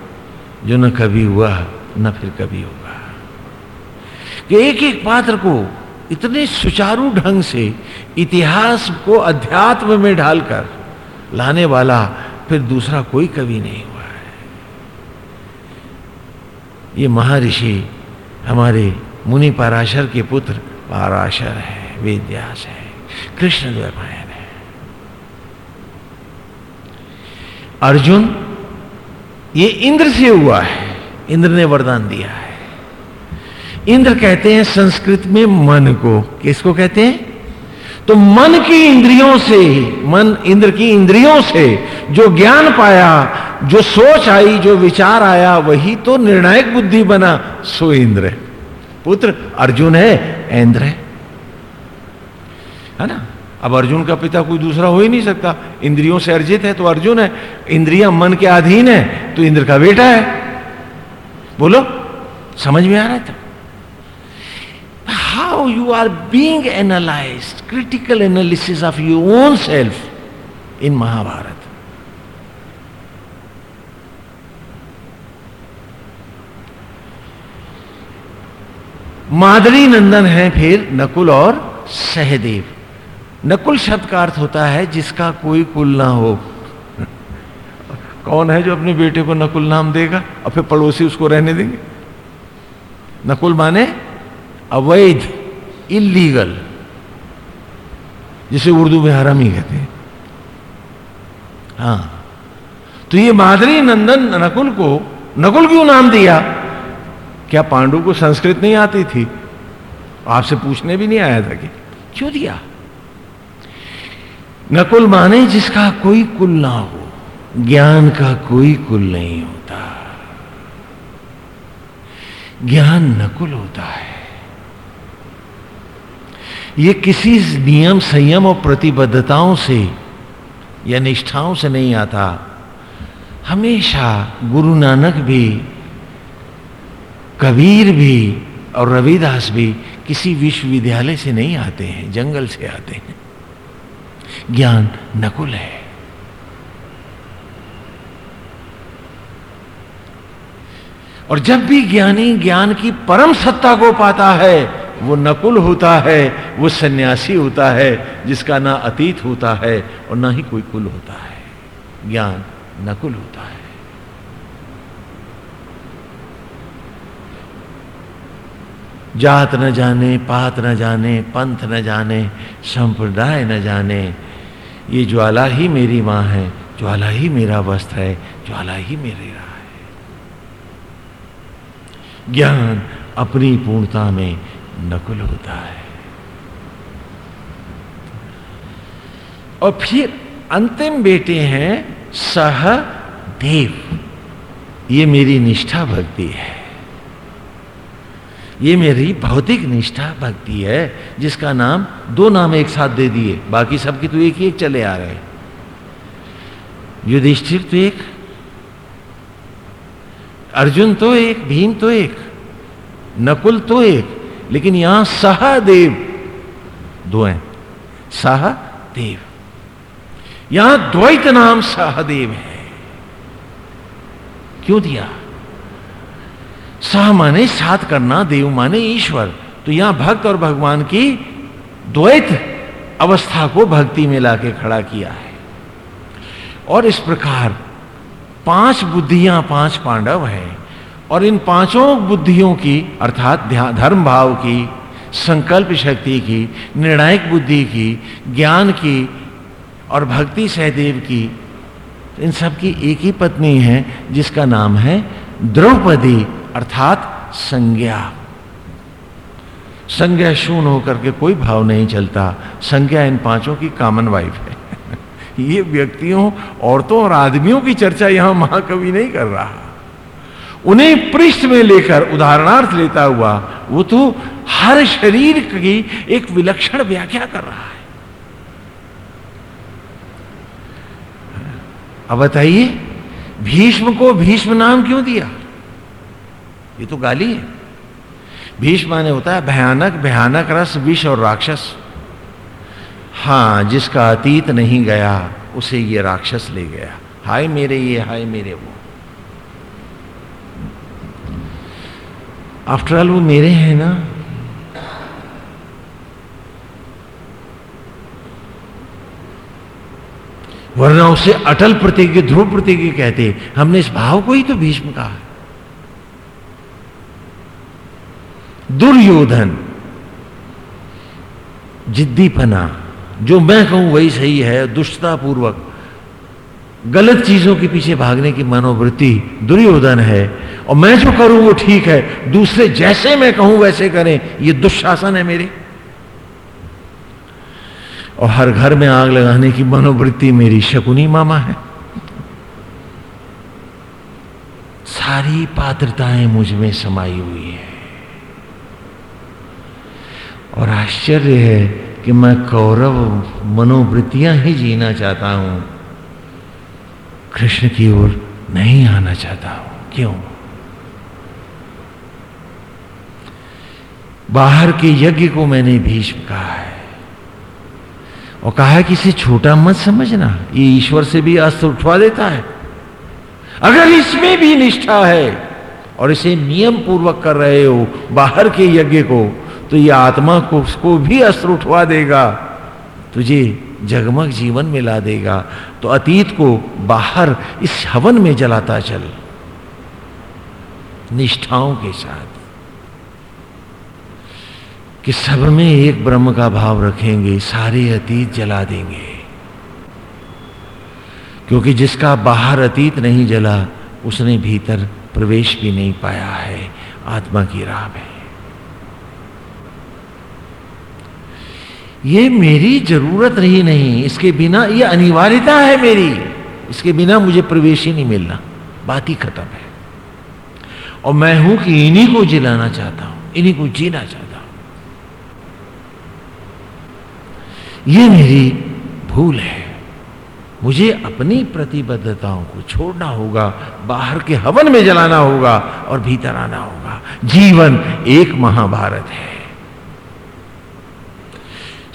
जो न कभी हुआ, न फिर कभी होगा। कि एक एक पात्र को इतने सुचारू ढंग से इतिहास को अध्यात्म में ढालकर लाने वाला फिर दूसरा कोई कवि नहीं हुआ है। ये महर्षि हमारे मुनि पाराशर के पुत्र पाराशर है, वेद्यास है, कृष्ण द्वैपायन है। अर्जुन, ये इंद्र से हुआ है। इंद्र ने वरदान दिया है। इंद्र कहते हैं संस्कृत में मन को। किसको कहते हैं? तो मन की इंद्रियों से मन इंद्र की इंद्रियों से जो ज्ञान पाया, जो सोच आई, जो विचार आया, वही तो निर्णायक बुद्धि बना, सो इंद्र है। पुत्र अर्जुन है इंद्र है। है ना? अब अर्जुन का पिता कोई दूसरा हो ही नहीं सकता। इंद्रियों से अर्जित है तो अर्जुन है। इंद्रिया मन के अधीन है तो इंद्र का बेटा है। बोलो, समझ में आ रहा तो how you are being analyzed, critical analysis of your own self in Mahabharata. मादरी नंदन है फिर नकुल और सहदेव। नकुल शब्द का अर्थ होता है जिसका कोई कुल ना हो। [laughs] कौन है जो अपने बेटे को नकुल नाम देगा और फिर पड़ोसी उसको रहने देंगे? नकुल माने अवैध। इलीगल जिसे उर्दू में हराम ही कहते हैं। हाँ। तो ये माधुरी नंदन नकुल को, नकुल क्यों नाम दिया? क्या पांडु को संस्कृत नहीं आती थी? आपसे पूछने भी नहीं आया था कि क्यों दिया? नकुल माने जिसका कोई कुल ना हो, ज्ञान का कोई कुल नहीं होता। ज्ञान नकुल होता है। ये किसी नियम, संयम और प्रतिबद्धताओं से, या निष्ठाओं से नहीं आता। हमेशा गुरु नानक भी, कबीर भी और रविदास भी किसी विश्वविद्यालय से नहीं आते हैं, जंगल से आते हैं। ज्ञान नकुल है। और जब भी ज्ञानी ज्ञान की परम सत्ता को पाता है वो नकुल होता है, वो सन्यासी होता है, जिसका ना अतीत होता है और ना ही कोई कुल होता है। ज्ञान नकुल होता है। जात न जाने, पात न जाने, पंथ न जाने, संप्रदाय न जाने, ये ज्वाला ही मेरी माँ है, ज्वाला ही मेरा वस्त्र है, ज्वाला ही मेरे राह है। ज्ञान अपनी पूर्णता में नकुल होता है। और फिर अंतिम बेटे हैं सह देव ये मेरी निष्ठा भक्ति है। ये मेरी भौतिक निष्ठा भक्ति है, जिसका नाम दो नाम एक साथ दे दिए, बाकी सबके तो एक ही एक चले आ रहे। युधिष्ठिर तो एक, अर्जुन तो एक, भीम तो एक, नकुल तो एक लेकिन यहाँ सहदेव दो हैं सहदेव यहाँ द्वैत नाम सहदेव है। क्यों दिया? सह माने साथ करना, देव माने ईश्वर। तो यहाँ भक्त और भगवान की द्वैत अवस्था को भक्ति में लाके खड़ा किया है। और इस प्रकार पाँच बुद्धियाँ, पाँच पांडव हैं। और इन पाँचों बुद्धियों की, अर्थात धर्म भाव की, संकल्प शक्ति की, निर्णायक बुद्धि की, ज्ञान की और भक्ति सहदेव की, इन सब की एक ही पत्नी है, जिसका नाम है द्रौपदी, अर्थात संज्ञा। संज्ञा शून्य होकर के कोई भाव नहीं चलता। संज्ञा इन पाँचों की कॉमन वाइफ है। [laughs] ये व्यक्तियों, औरतों और आदमियों की चर्चा यहाँ महाकवि नहीं कर रहा। उन्हें पृष्ठ में लेकर उदाहरणार्थ लेता हुआ, वो तो हर शरीर की एक विलक्षण व्याख्या कर रहा है। अब बताइए, भीष्म को भीष्म नाम क्यों दिया? ये तो गाली है। भीष्म माने होता है भयानक भयानक रस, विष और राक्षस। हाँ, जिसका अतीत नहीं गया, उसे ये राक्षस ले गया। हाय मेरे ये, हाय मेरे वो। आफ्टर ऑल वो मेरे हैं ना। वरना उसे अटल प्रतीक, ध्रुव प्रतीक कहते। हमने इस भाव को ही तो भीष्म कहा। दुर्योधन, जिद्दीपना, जो मैं कहूँ वही सही है दुष्टता पूर्वक गलत चीज़ों के पीछे भागने की मनोवृत्ति दुर्योधन है और मैं जो करूँ वो ठीक है, दूसरे जैसे मैं कहूँ वैसे करें, ये दुशासन है मेरे। और हर घर में आग लगाने की मनोवृत्ति मेरी शकुनी मामा है। सारी पात्रताएँ मुझमें समाई हुई है। और आश्चर्य है कि मैं कौरव मनोवृत्तियाँ ही जीना चाहता हूँ। कृष्ण की ओर नहीं आना चाहता हूँ। क्यों? बाहर के यज्ञ को मैंने भीष्म कहा है। और कहा है कि इसे छोटा मत समझना। ये ईश्वर से भी अस्त्र उठवा देता है। अगर इसमें भी निष्ठा है और इसे नियम पूर्वक कर रहे हो बाहर के यज्ञ को तो ये आत्मा को, उसको भी अस्त्र उठवा देगा। तुझे जगमग जीवन में ला देगा तो अतीत को बाहर इस हवन में जलाता चल। निष्ठाओं के साथ। कि सब में एक ब्रह्म का भाव रखेंगे, सारे अतीत जला देंगे। क्योंकि जिसका बाहर अतीत नहीं जला, उसने भीतर प्रवेश भी नहीं पाया है, आत्मा की राह में। ये मेरी ज़रूरत रही नहीं। इसके बिना ये अनिवार्यता है मेरी। इसके बिना मुझे प्रवेश ही नहीं मिलना। बात ही खत्म है। और मैं हूँ कि इन्हीं को जिलाना चाहता हूँ, इन्हीं को जीना चाहता हूँ। ये मेरी भूल है। मुझे अपनी प्रतिबद्धताओं को छोड़ना होगा, बाहर के हवन में जलाना होगा और भीतर आना होगा। जीवन एक महाभारत है।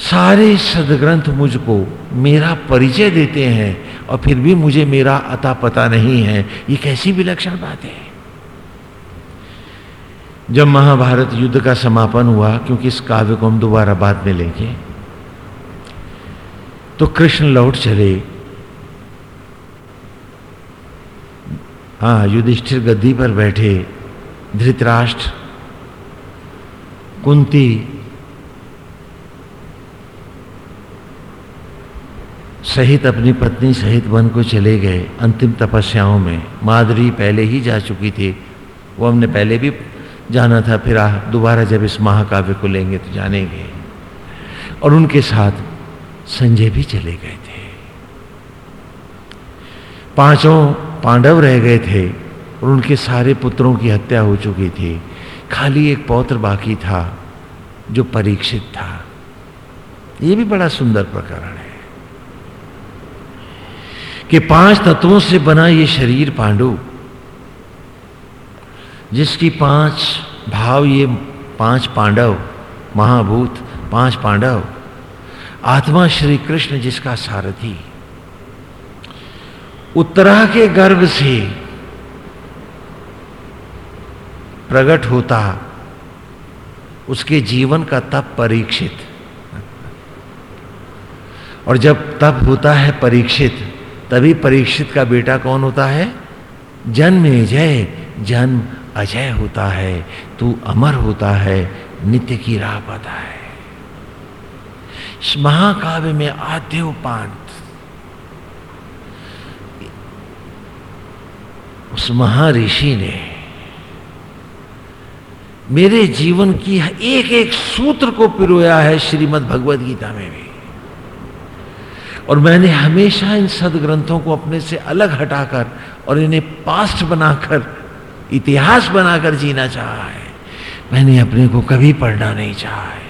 सारे सदग्रंथ मुझको मेरा परिचय देते हैं और फिर भी मुझे मेरा अता पता नहीं है। ये कैसी विलक्षण बात है। जब महाभारत युद्ध का समापन हुआ, क्योंकि इस काव्य को हम दोबारा बाद में लेंगे तो कृष्ण लौट चले। हाँ युधिष्ठिर गद्दी पर बैठे धृतराष्ट्र, कुंती सहित अपनी पत्नी सहित वन को चले गए अंतिम तपस्याओं में। माधुरी पहले ही जा चुकी थी। वो हमने पहले भी जाना था, फिर दोबारा जब इस महाकाव्य को लेंगे तो जानेंगे। और उनके साथ संजय भी चले गए थे। पाँचों पांडव रह गए थे और उनके सारे पुत्रों की हत्या हो चुकी थी। खाली एक पौत्र बाकी था, जो परीक्षित था। यह भी बड़ा सुंदर प्रकरण है। कि पाँच तत्वों से बना ये शरीर पांडु, जिसकी पाँच भाव ये पाँच पांडव, महाभूत पाँच पांडव, आत्मा श्री कृष्ण जिसका सारथी। उत्तरा के गर्भ से प्रकट होता, उसके जीवन का तप परीक्षित। और जब तप होता है परीक्षित तभी परीक्षित का बेटा कौन होता है? जन्म जय, जन्म अजय होता है। तू अमर होता है, नित्य की राह पाता है। इस महाकाव्य में आद्योपांत उस महर्षि ने मेरे जीवन की एक एक सूत्र को पिरोया है श्रीमद् भगवद गीता में भी। और मैंने हमेशा इन सदग्रंथों को अपने से अलग हटाकर और इन्हें पास्ट बनाकर, इतिहास बनाकर जीना चाहा। है मैंने अपने को कभी पढ़ना नहीं चाहा। है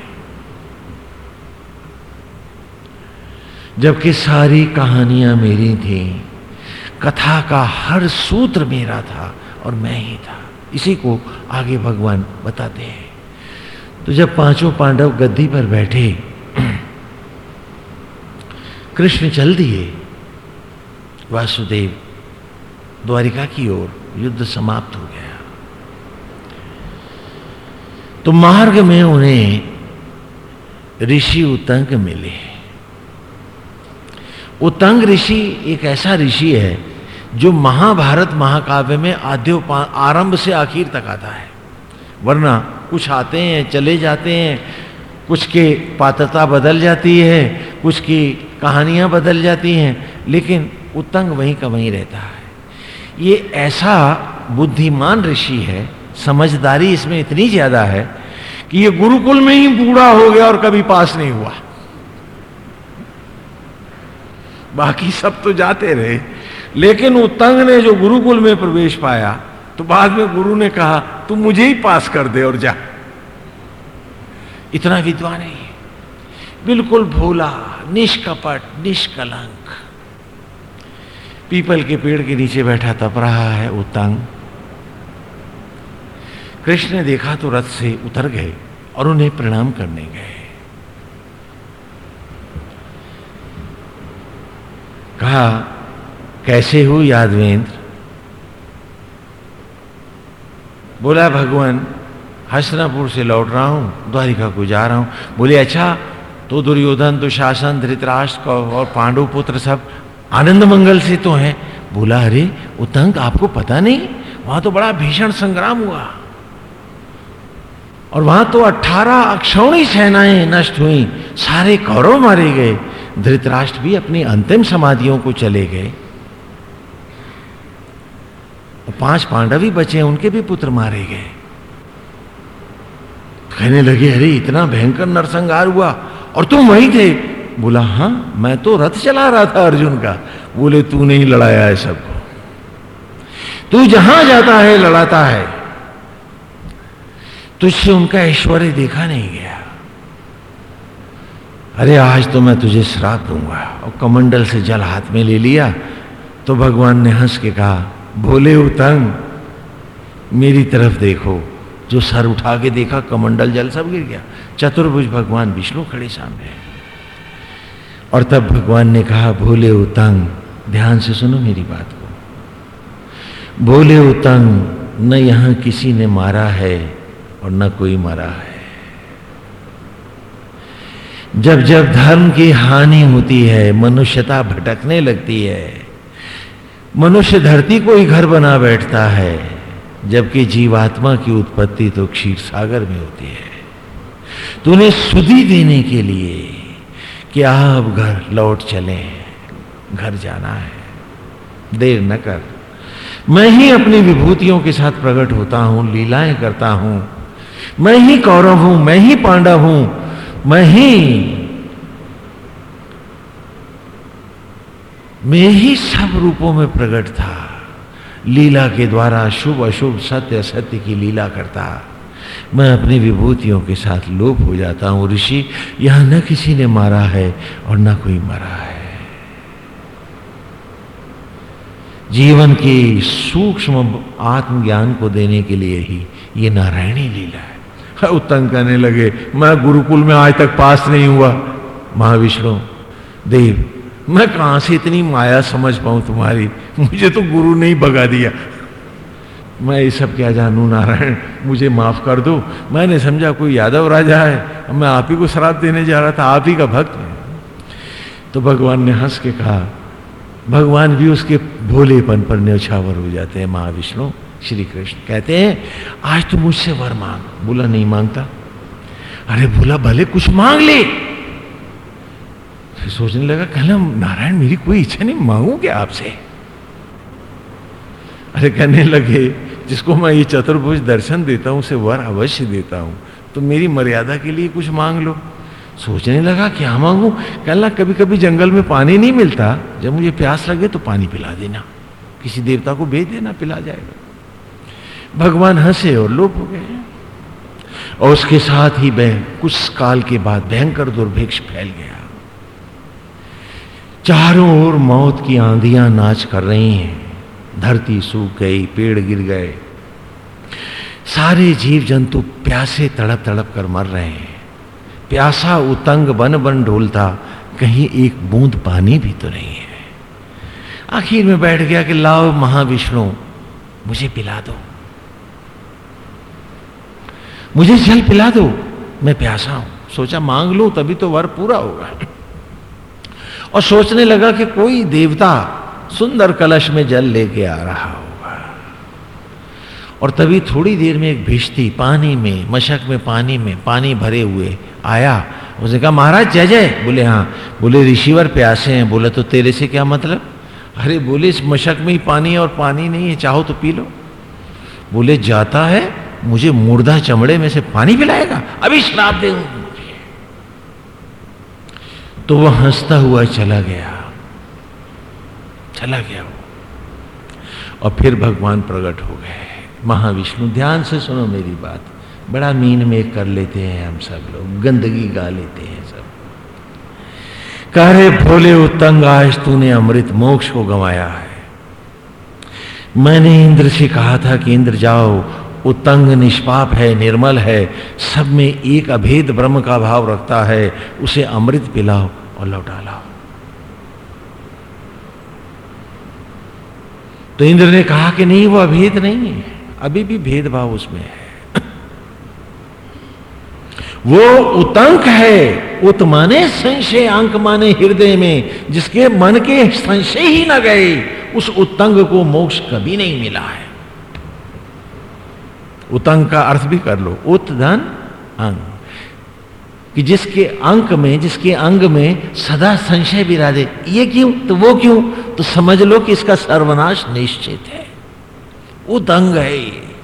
जबकि सारी कहानियाँ मेरी थी, कथा का हर सूत्र मेरा था और मैं ही था। इसी को आगे भगवान बताते हैं। तो जब पाँचों पांडव गद्दी पर बैठे कृष्ण चल दिए। वासुदेव, द्वारिका की ओर युद्ध समाप्त हो गया। तो मार्ग में उन्हें ऋषि उतंग मिले। उतंग ऋषि एक ऐसा ऋषि है, जो महाभारत महाकाव्य में आद्यो आरंभ से आखिर तक आता है। वरना कुछ आते हैं, चले जाते हैं, कुछ के पात्रता बदल जाती है, कुछ की कहानियाँ बदल जाती हैं, लेकिन उत्तंग वहीं का वहीं रहता है। ये ऐसा बुद्धिमान ऋषि है, समझदारी इसमें इतनी ज़्यादा है कि ये गुरुकुल में ही बूढ़ा हो गया और कभी पास नहीं हुआ। बाकी सब तो जाते रहे। लेकिन उत्तंग ने जो गुरुकुल में प्रवेश पाया तो बाद में गुरु ने कहा तू मुझे ही पास कर दे और जा। इतना विद्वान है बिल्कुल भोला, निष्कपट, निष्कलंक। पीपल के पेड़ के नीचे बैठा तप रहा है, उत्तंग। कृष्ण ने देखा तो रथ से उतर गए और उन्हें प्रणाम करने गए। कहा, कैसे हो यादवेंद्र? बोला, भगवान, हसनापुर से लौट रहा हूँ, द्वारिका को जा रहा हूँ। बोले अच्छा तो दुर्योधन, दुशासन, धृतराष्ट्र और पांडु पुत्र सब आनंद मंगल से तो हैं। बोला, अरे उतंक आपको पता नहीं? वहाँ तो बड़ा भीषण संग्राम हुआ। और वहाँ तो अठारह अक्षौणी सेनाएँ नष्ट हुई। सारे कौरव मारे गए। धृतराष्ट्र भी अपनी अंतिम समाधियों को चले गए। और पाँच पांडव ही बचे, उनके भी पुत्र मारे गए। कहने लगे, अरे, इतना भयंकर नरसंहार हुआ। और तुम वही थे। बोला, हाँ, मैं तो रथ चला रहा था अर्जुन का। बोले, तू नहीं लड़ाया है सबको। तू जहाँ जाता है, लड़ाता है। तुझसे उनका ऐश्वर्य देखा नहीं गया। अरे, आज तो मैं तुझे श्राप दूँगा। और कमंडल से जल हाथ में ले लिया। तो भगवान ने हंस के कहा, भोले उतंग, मेरी तरफ़ देखो। जो सर उठा के देखा, कमंडल जल सब गिर गया। चतुर्भुज भगवान विष्णु खड़े सामने और तब भगवान ने कहा, भोले उतंग, ध्यान से सुनो मेरी बात को। भोले उतंग, न यहाँ किसी ने मारा है और न कोई मरा है। जब जब धर्म की हानि होती है, मनुष्यता भटकने लगती है, मनुष्य धरती को ही घर बना बैठता है। जबकि जीवात्मा की उत्पत्ति तो क्षीर सागर में होती है। तो उन्हें सुधी देने के लिए कि आप घर लौट चले, घर जाना है। देर न कर। मैं ही अपनी विभूतियों के साथ प्रकट होता हूँ, लीलाएँ करता हूँ। मैं ही कौरव हूँ, मैं ही पांडव हूँ, मैं ही मैं ही सब रूपों में प्रकट था। लीला के द्वारा शुभ अशुभ सत्य असत्य की लीला करता। मैं अपनी विभूतियों के साथ लोप हो जाता हूँ, ऋषि। यहाँ न किसी ने मारा है और न कोई मरा है। जीवन के सूक्ष्म आत्मज्ञान को देने के लिए ही ये नारायणी लीला है। उत्तंग कहने लगे, मैं गुरुकुल में आज तक पास नहीं हुआ। महाविष्णु, देव मैं कहाँ से इतनी माया समझ पाऊँ तुम्हारी? मुझे तो गुरु ने ही भगा दिया। मैं ये सब क्या जानू, नारायण? मुझे माफ़ कर दो। मैंने समझा कोई यादव राजा है। मैं आप ही को श्राप देने जा रहा था, आप ही का भक्त है। तो भगवान ने हंस के कहा, भगवान भी उसके भोलेपन पर न्यौछावर हो जाते हैं, महाविष्णु श्री कृष्ण कहते हैं, आज तो मुझसे वर मांग। बोला, नहीं माँगता? अरे, बोला, भले कुछ मांग ले। फिर सोचने लगा, कहना नारायण, मेरी कोई इच्छा नहीं, मांगू क्या आपसे? अरे कहने लगे, जिसको मैं ये चतुर्भुज दर्शन देता हूँ, उसे वर अवश्य देता हूँ तो मेरी मर्यादा के लिए कुछ मांग लो। सोचने लगा, क्या मांगू? कहना कभी कभी जंगल में पानी नहीं मिलता, जब मुझे प्यास लगे तो पानी पिला देना। किसी देवता को भेज देना, पिला जाएगा। भगवान हंसे और लोप हो गए। और उसके साथ ही कुछ काल के बाद भयंकर दुर्भिक्ष फैल गया। चारों ओर मौत की आंधियाँ नाच कर रही हैं। धरती सूख गई, पेड़ गिर गए। सारे जीव जंतु प्यासे तड़प तड़प कर मर रहे हैं। प्यासा उतंग बन बन ढोलता, कहीं एक बूंद पानी भी तो नहीं है। आखिर में बैठ गया कि लाओ महाविष्णु, मुझे पिला दो। मुझे जल पिला दो, मैं प्यासा हूँ। सोचा मांग लो, तभी तो वर पूरा होगा। और सोचने लगा कि कोई देवता सुंदर कलश में जल लेके आ रहा होगा। और तभी थोड़ी देर में एक भिश्ती पानी में, मशक में पानी में, पानी भरे हुए आया। उसने कहा, महाराज, जय जय। बोले हाँ। बोले, ऋषिवर प्यासे हैं। बोले तो तेरे से क्या मतलब? अरे बोले, इस मशक में ही पानी और पानी नहीं है, चाहो तो पी लो। बोले, जाता है, मुझे मुर्दा चमड़े में से पानी पिलाएगा। अभी श्राप दे। तो वह हंसता हुआ चला गया। चला गया। वो और फिर भगवान प्रकट हो गए। महाविष्णु, ध्यान से सुनो मेरी बात। बड़ा मीन में कर लेते हैं हम सब लोग। गंदगी गा लेते हैं सब। कह रहे, भोले उत्तंग आज तूने अमृत मोक्ष को गंवाया है। मैंने इंद्र से कहा था कि, इंद्र, जाओ उत्तंग, निष्पाप है, निर्मल है, सब में एक अभेद ब्रह्म का भाव रखता है, उसे अमृत पिलाओ और लौटा लाओ। तो इंद्र ने कहा कि नहीं, वो अभेद नहीं है, अभी भी भेदभाव उसमें है। [clears throat] वो उतंक है, उत माने संशय अंक माने हृदय में, जिसके मन के संशय ही न गए, उस उत्तंग को मोक्ष कभी नहीं मिला है। उतंग का अर्थ भी कर लो। उत धन, अंग। कि जिसके अंक में, जिसके अंग में सदा संशय विराजे। ये क्यों? तो वो क्यों? तो समझ लो कि इसका सर्वनाश निश्चित है। उतंग है ये।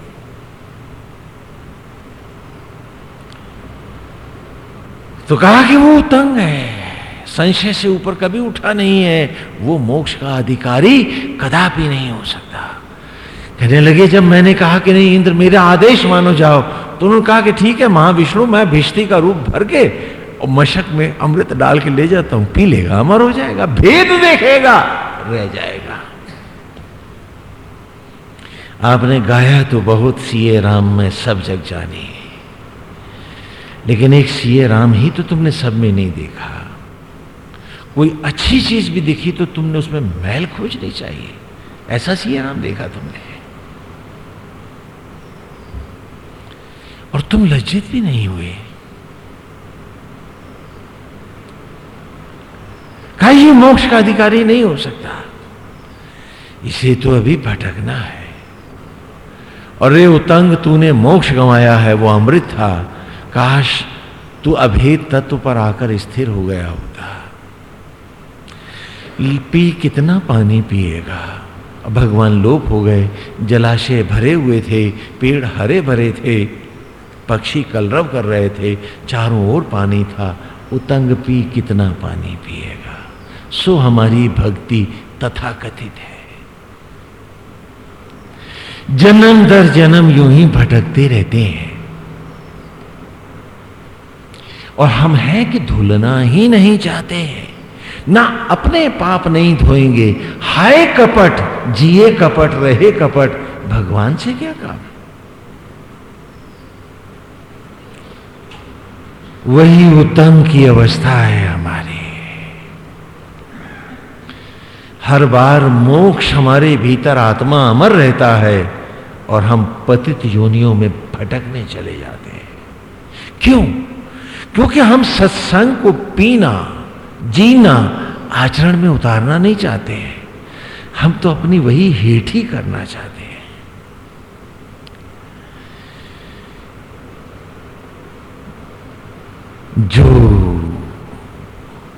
तो कहा कि वो उतंग है। संशय से ऊपर कभी उठा नहीं है। वो मोक्ष का अधिकारी कदापि नहीं हो सकता। कहने लगे, जब मैंने कहा कि नहीं, इंद्र, मेरा आदेश मानो जाओ। तो उन्होंने कहा कि ठीक है, महाविष्णु, मैं भिष्टि का रूप भर के और मशक में अमृत डाल के ले जाता हूँ। पी लेगा, अमर हो जाएगा, भेद देखेगा, रह जाएगा। आपने गाया तो बहुत सीए राम, में सब जग जानी। लेकिन एक सीए राम ही तो तुमने सब में नहीं देखा। कोई अच्छी चीज़ भी दिखी तो तुमने उसमें मैल खोजनी चाहिए। ऐसा सीए राम देखा तुमने? और तुम लज्जित भी नहीं हुए। कहा मोक्ष का अधिकारी नहीं हो सकता। इसे तो अभी भटकना है। और रे उतंग तूने मोक्ष गंवाया है, वो अमृत था। काश तू अभेद तत्व पर आकर स्थिर हो गया होता। पी कितना पानी पिएगा? भगवान लोप हो गए, जलाशय भरे हुए थे, पेड़ हरे भरे थे। पक्षी कलरव कर रहे थे, चारों ओर पानी था। उतंग पी कितना पानी पिएगा? सो हमारी भक्ति तथा कथित है। जन्म दर जन्म यूँ ही भटकते रहते हैं। और हम हैं कि धुलना ही नहीं चाहते हैं। ना अपने पाप नहीं धोएँगे। हाय कपट, जिए कपट, रहे कपट। भगवान से क्या काम? वही उत्तम की अवस्था है हमारी। हर बार मोक्ष हमारे भीतर आत्मा अमर रहता है और हम पतित योनियों में भटकने चले जाते हैं। क्यों? क्योंकि हम सत्संग को पीना, जीना, आचरण में उतारना नहीं चाहते हैं। हम तो अपनी वही हेठ ही करना चाहते हैं। जो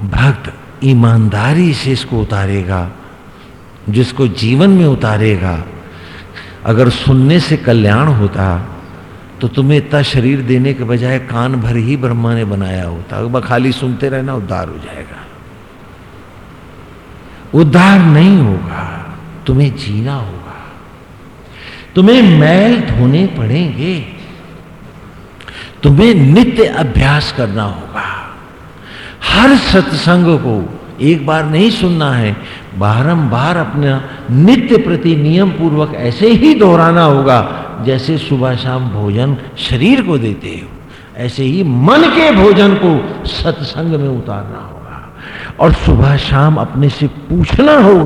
भक्त ईमानदारी से इसको उतारेगा, जिसको जीवन में उतारेगा, अगर सुनने से कल्याण होता तो तुम्हें इतना शरीर देने के बजाय कान भर ही ब्रह्मा ने बनाया होता। अगर खाली सुनते रहना, उद्धार हो जाएगा। उद्धार नहीं होगा, तुम्हें जीना होगा। तुम्हें मैल धोने पड़ेंगे। तुम्हें नित्य अभ्यास करना होगा। हर सत्संग को एक बार नहीं सुनना है, बारंबार अपना नित्य प्रति नियम पूर्वक ऐसे ही दोहराना होगा जैसे सुबह शाम भोजन शरीर को देते हो। ऐसे ही मन के भोजन को सत्संग में उतारना होगा। और सुबह शाम अपने से पूछना होगा।